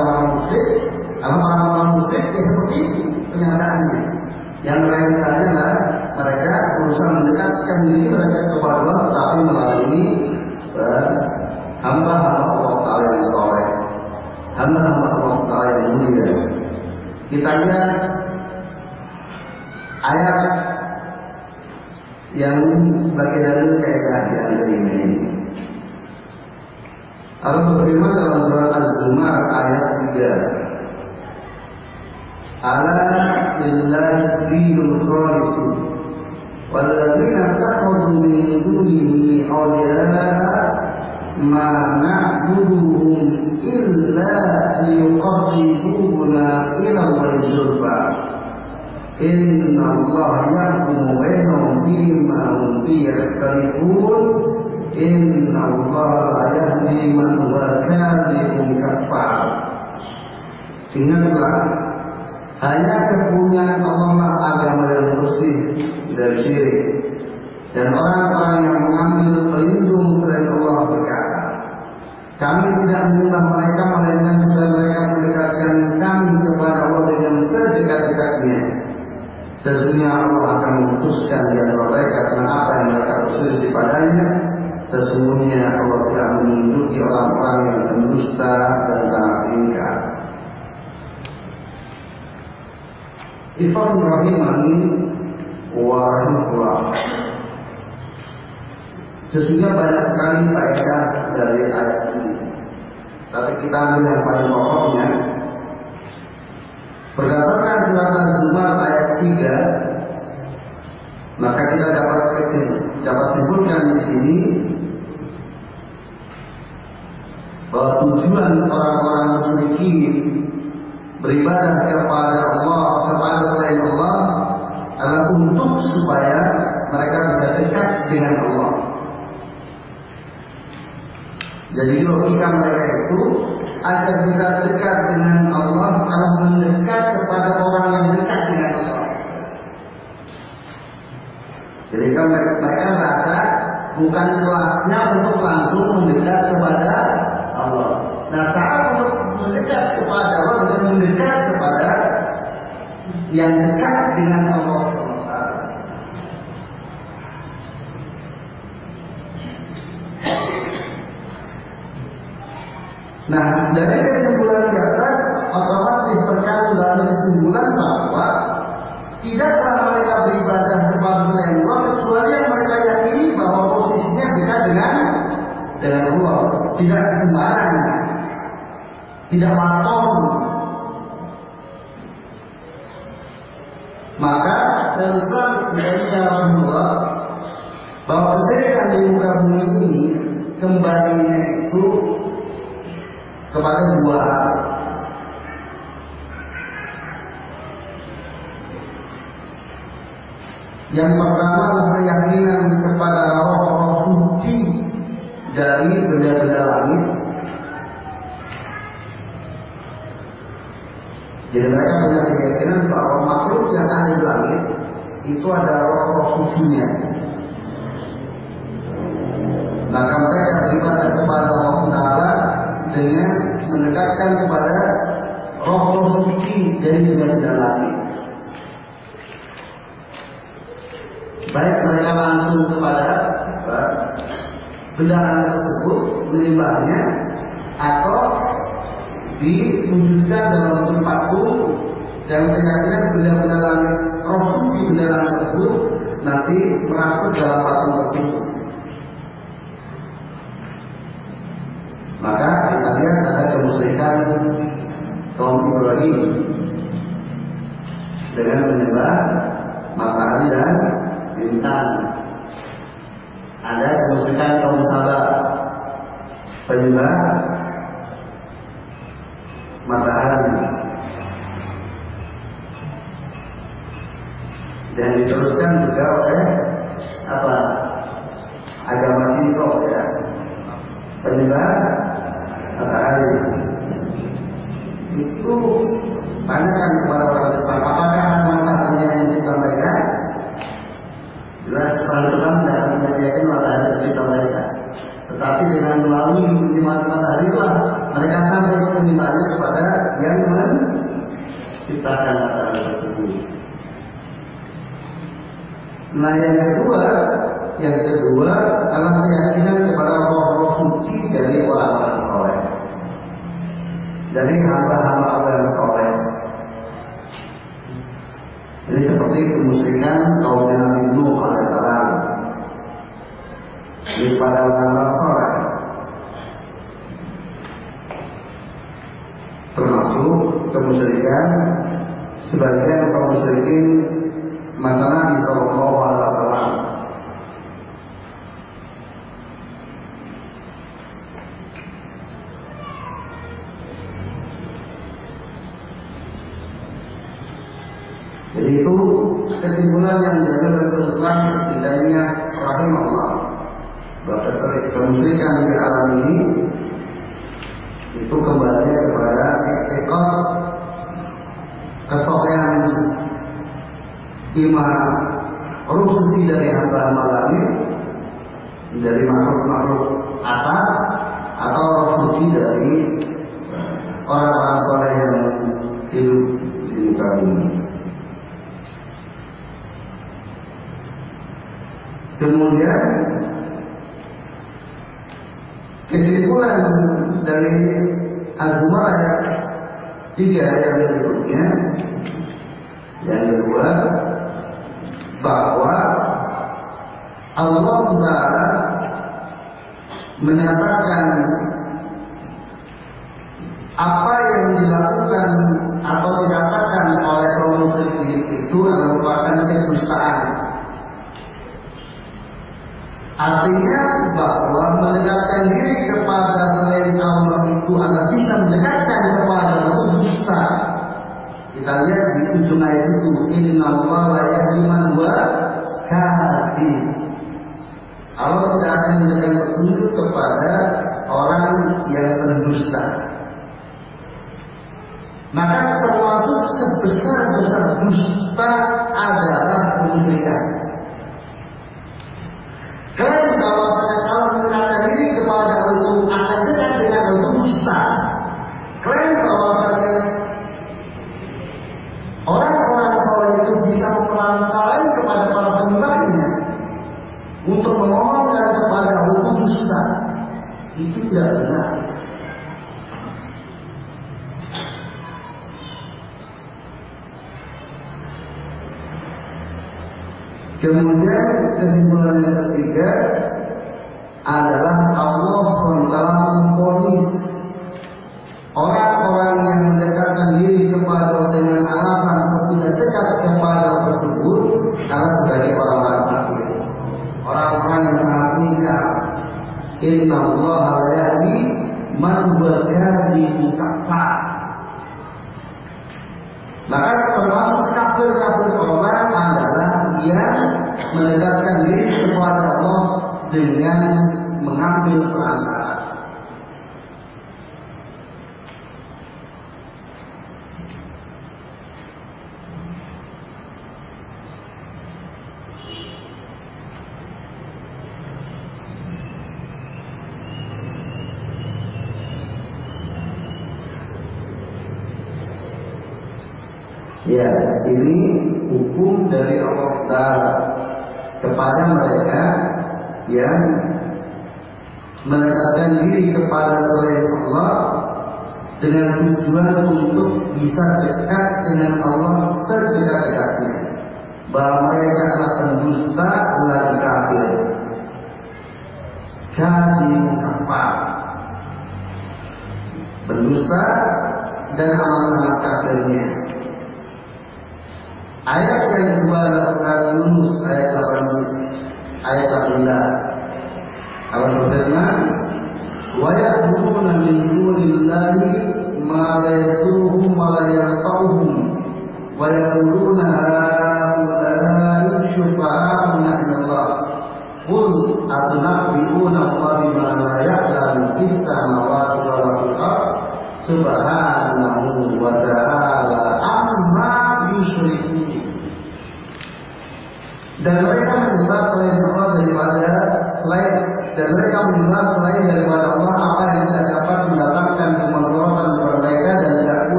B: kemusyrikan kaum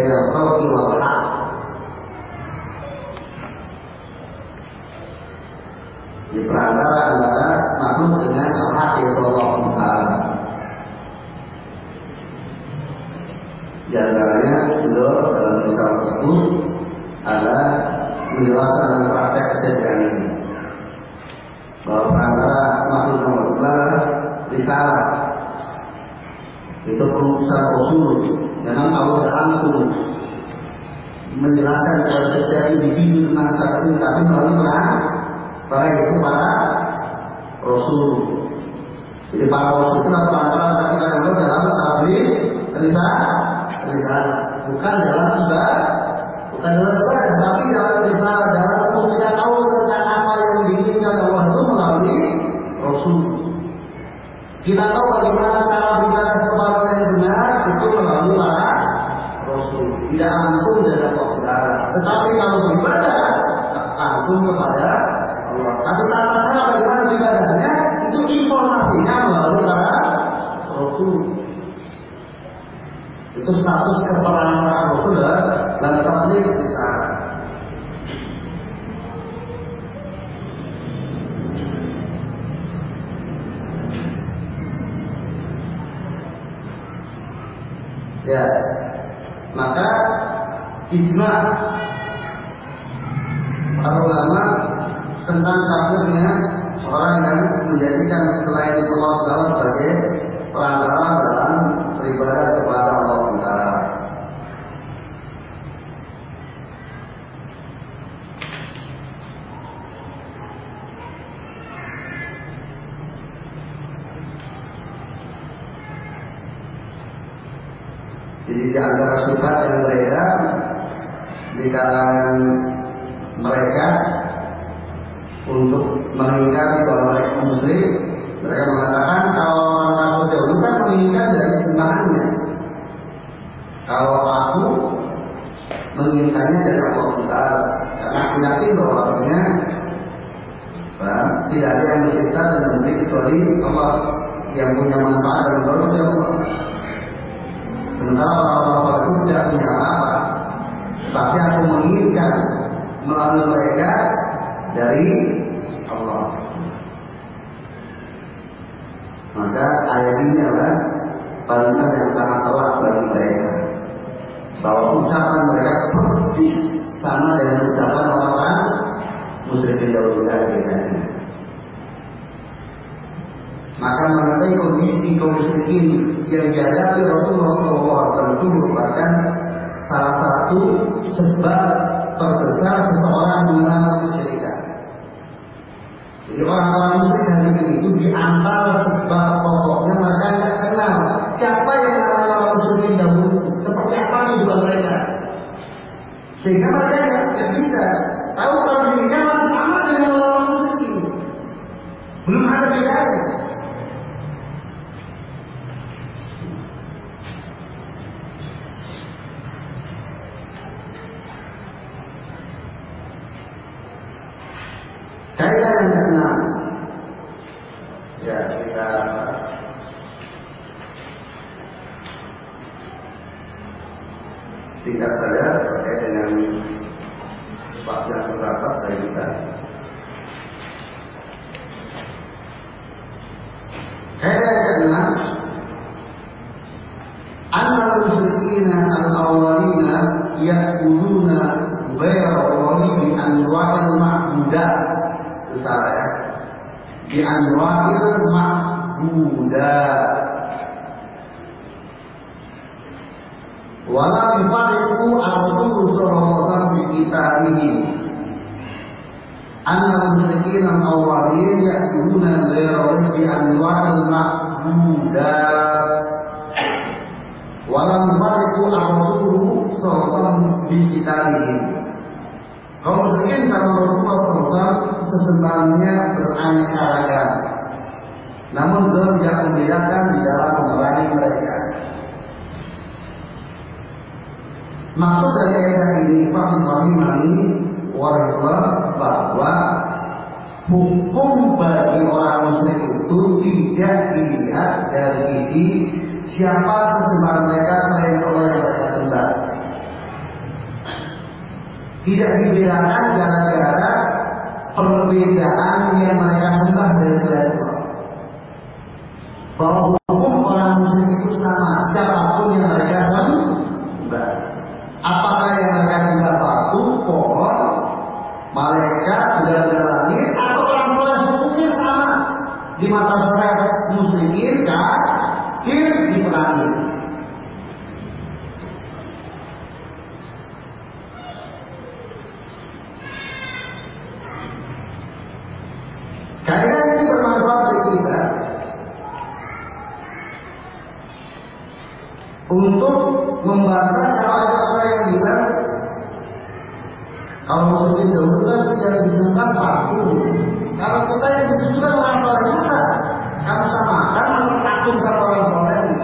A: بين والحق di perantara
B: antara makhluk dengan hak yaitu maksudnya dahulukan tidak disangka paku. Kalau kita yang ditujukan orang soleh masa kamu samakan takut sama orang lain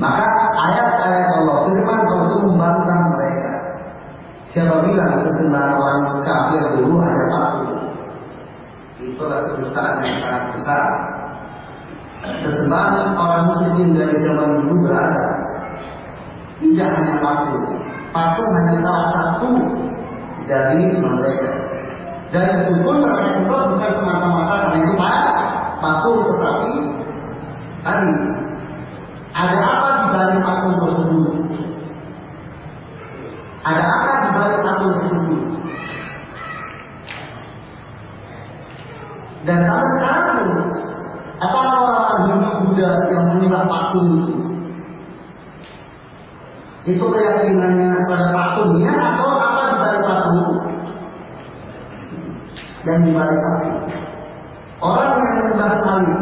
B: Maka ayat-ayat Allah firman Allah itu membantah mereka. Siapa bilang kesenangan orang kafir dulu ada paku? Itulah kedustaan yang sangat besar kesebaran orang muslimin dari zaman dulu berada tidak hanya patung, patung hanya salah satu dari mereka. Dan itu pun mereka juga bukan semata-mata karena itu patung, tetapi tadi ada apa di balik patu tersebut? Ada apa di balik patu tersebut? Dan sampai sekarang muda yang meminta patung. Itu keyakinannya pada patungnya atau apa di balik patung. Dan di balik patung. Orang yang menyembah salib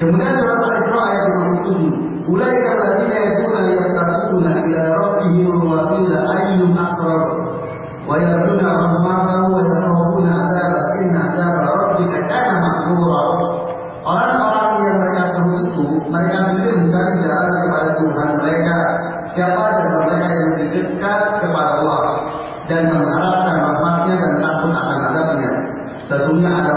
B: Kemudian surat Al-Isra ayat 57. Ulaika yang yad'una yattaquna ila rabbihim wasila ayyuhum aqrab wa yarjuna rahmatahu wa yaduna 'adzabah inna 'adzaba rabbika kana mahdura. Orang-orang yang mereka sebut itu mereka sendiri mencari jalan kepada Tuhan mereka. Siapa dan mereka yang dekat kepada Allah dan mengharapkan rahmatnya dan takut akan adabnya Sesungguhnya ada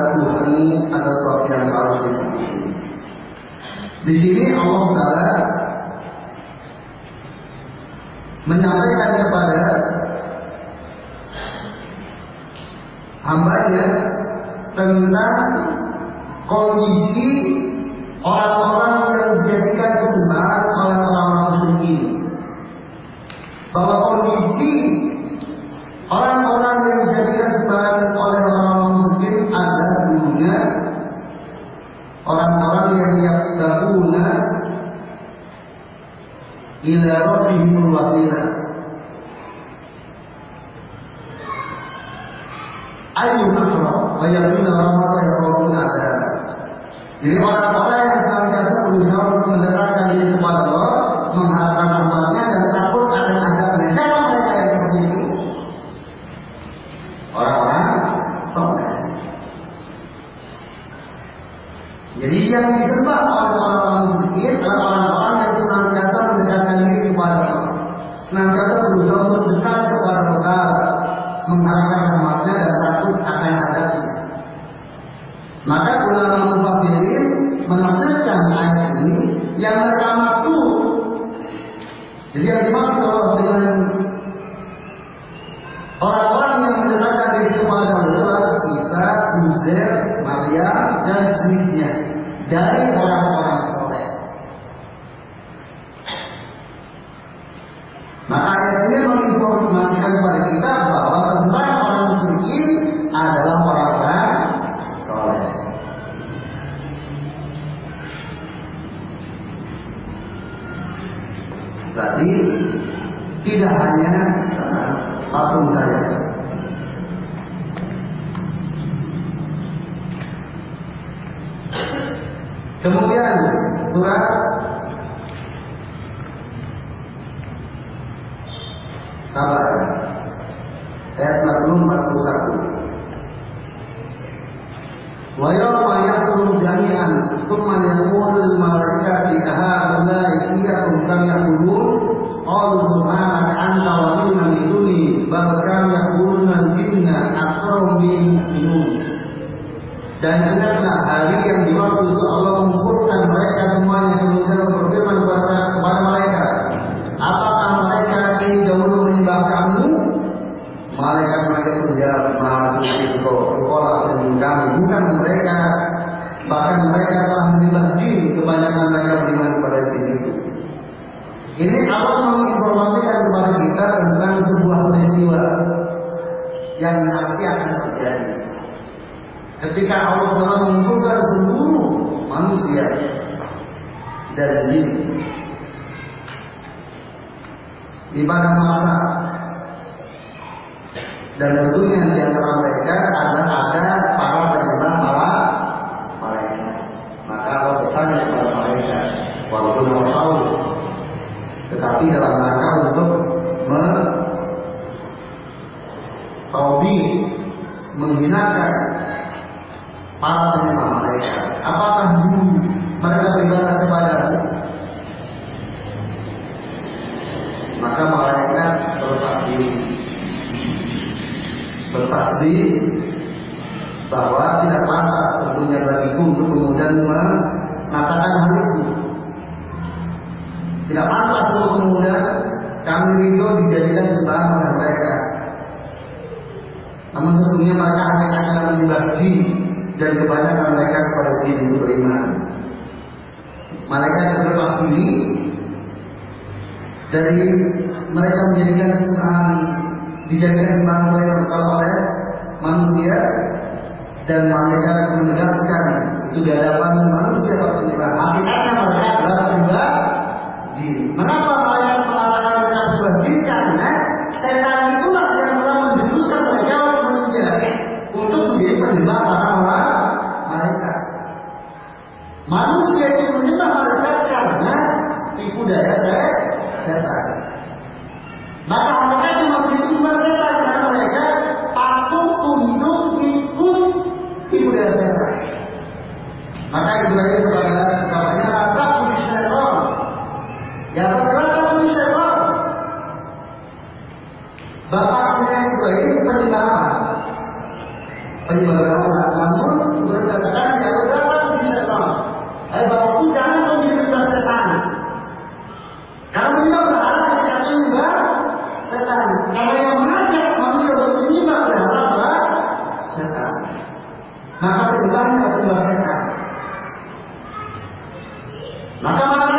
B: Maka malaikat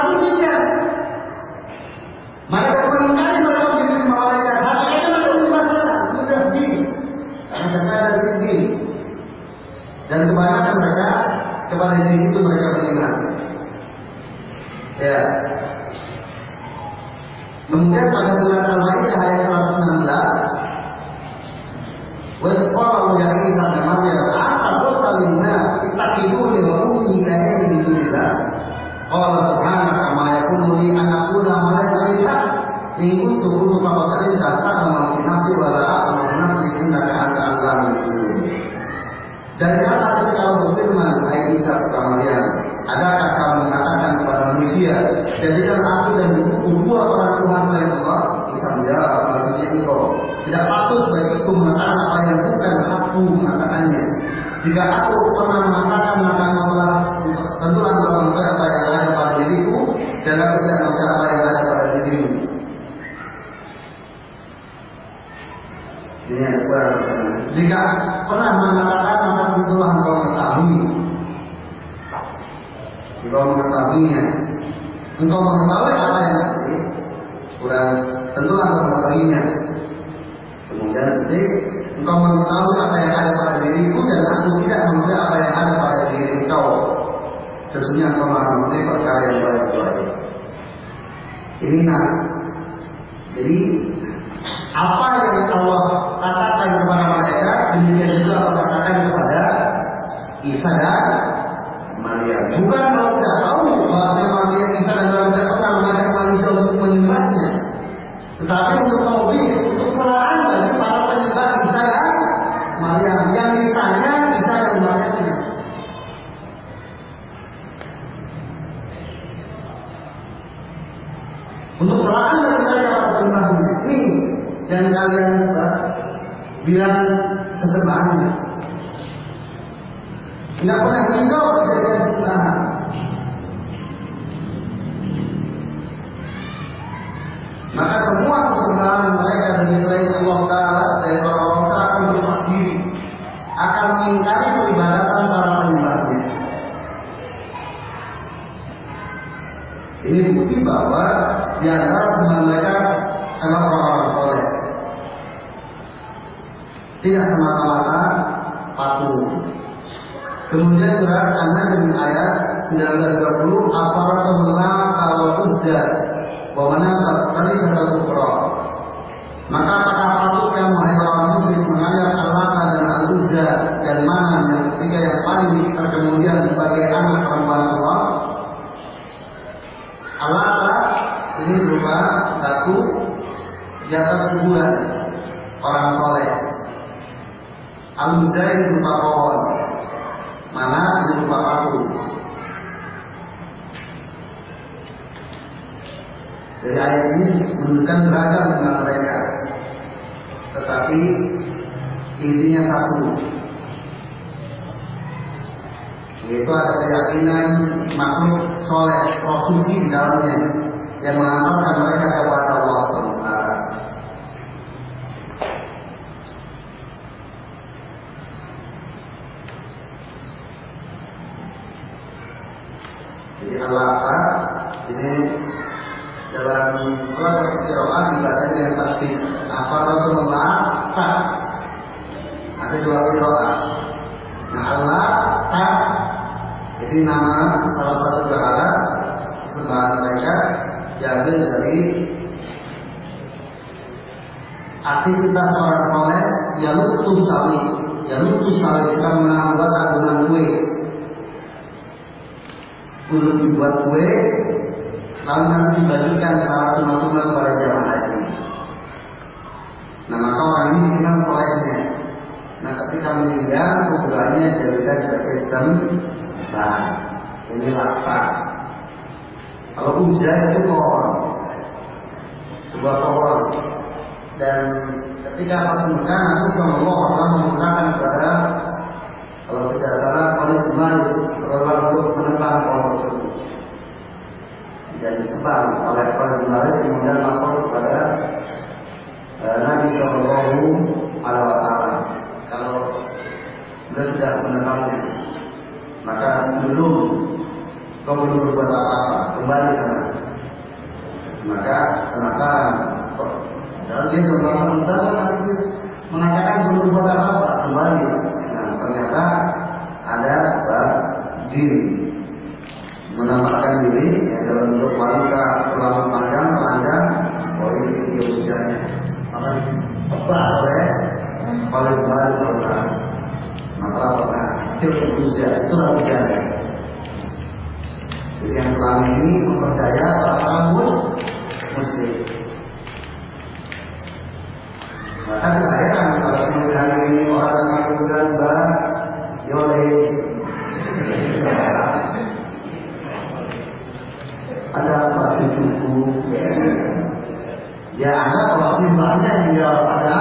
B: Ya ada kalau timbangnya dia pada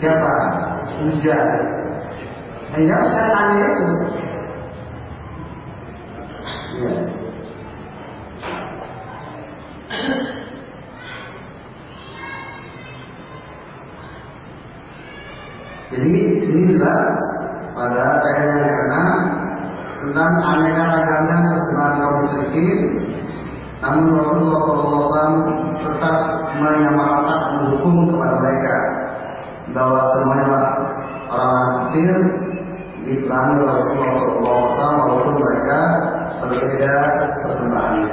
B: siapa? Hujan. Nah, yang saya tanya itu. Ya. Jadi ini jelas pada ayat yang keenam tentang aneka ragamnya sesembahan kaum terkini. Namun Rasulullah SAW tetap menyamaratakan hukum kepada mereka bahwa semuanya orang-orang kafir diperangi oleh Rasulullah SAW walaupun mereka berbeda sesembahannya.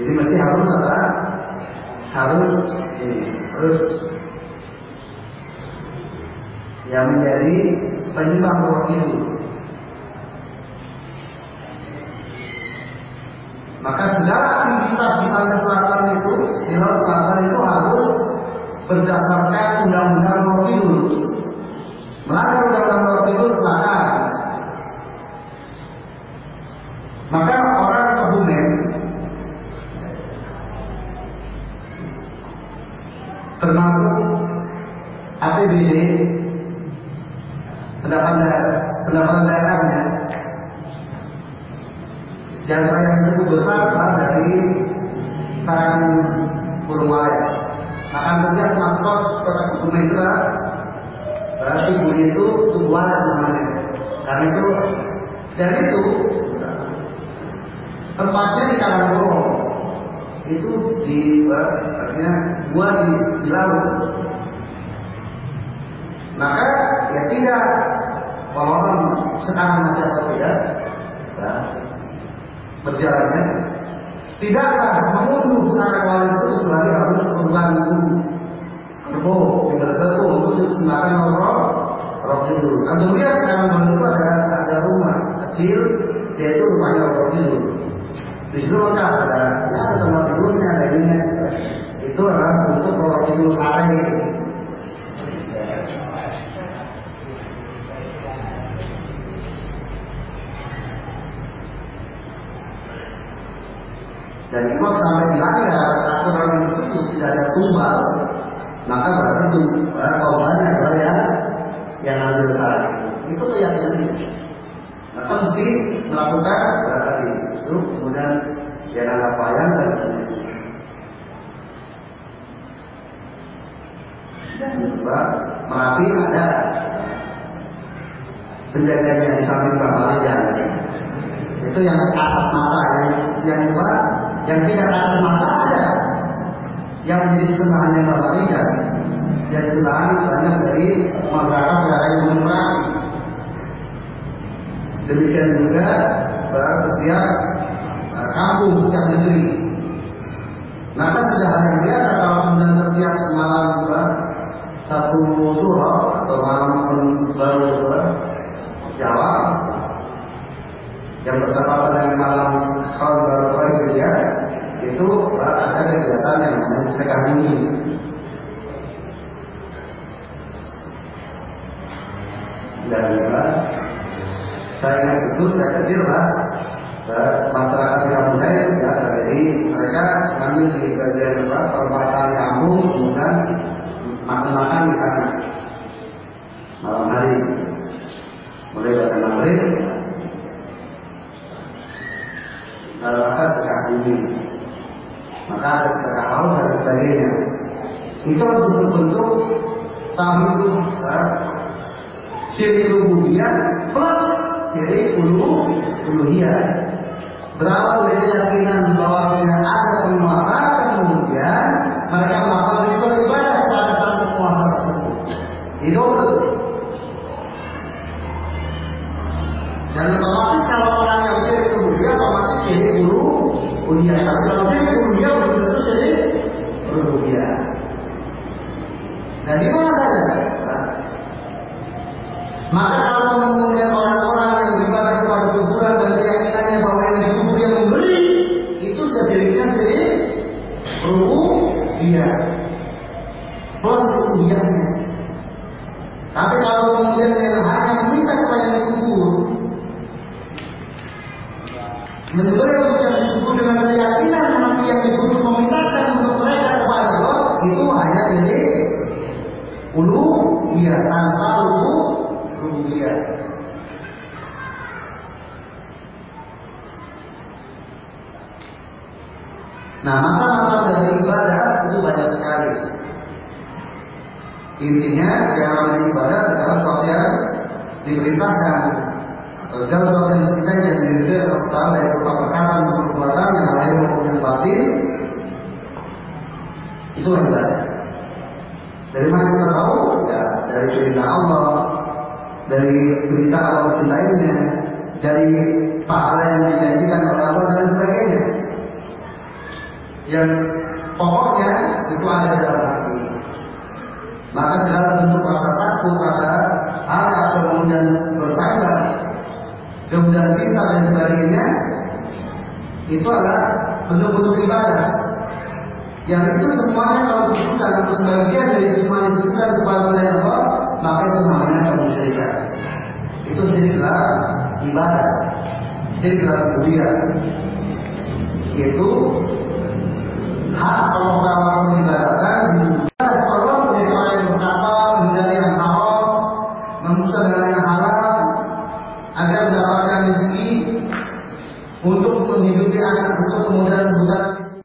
B: Jadi mesti harus apa? Harus ini, harus yang menjadi penyebab roh itu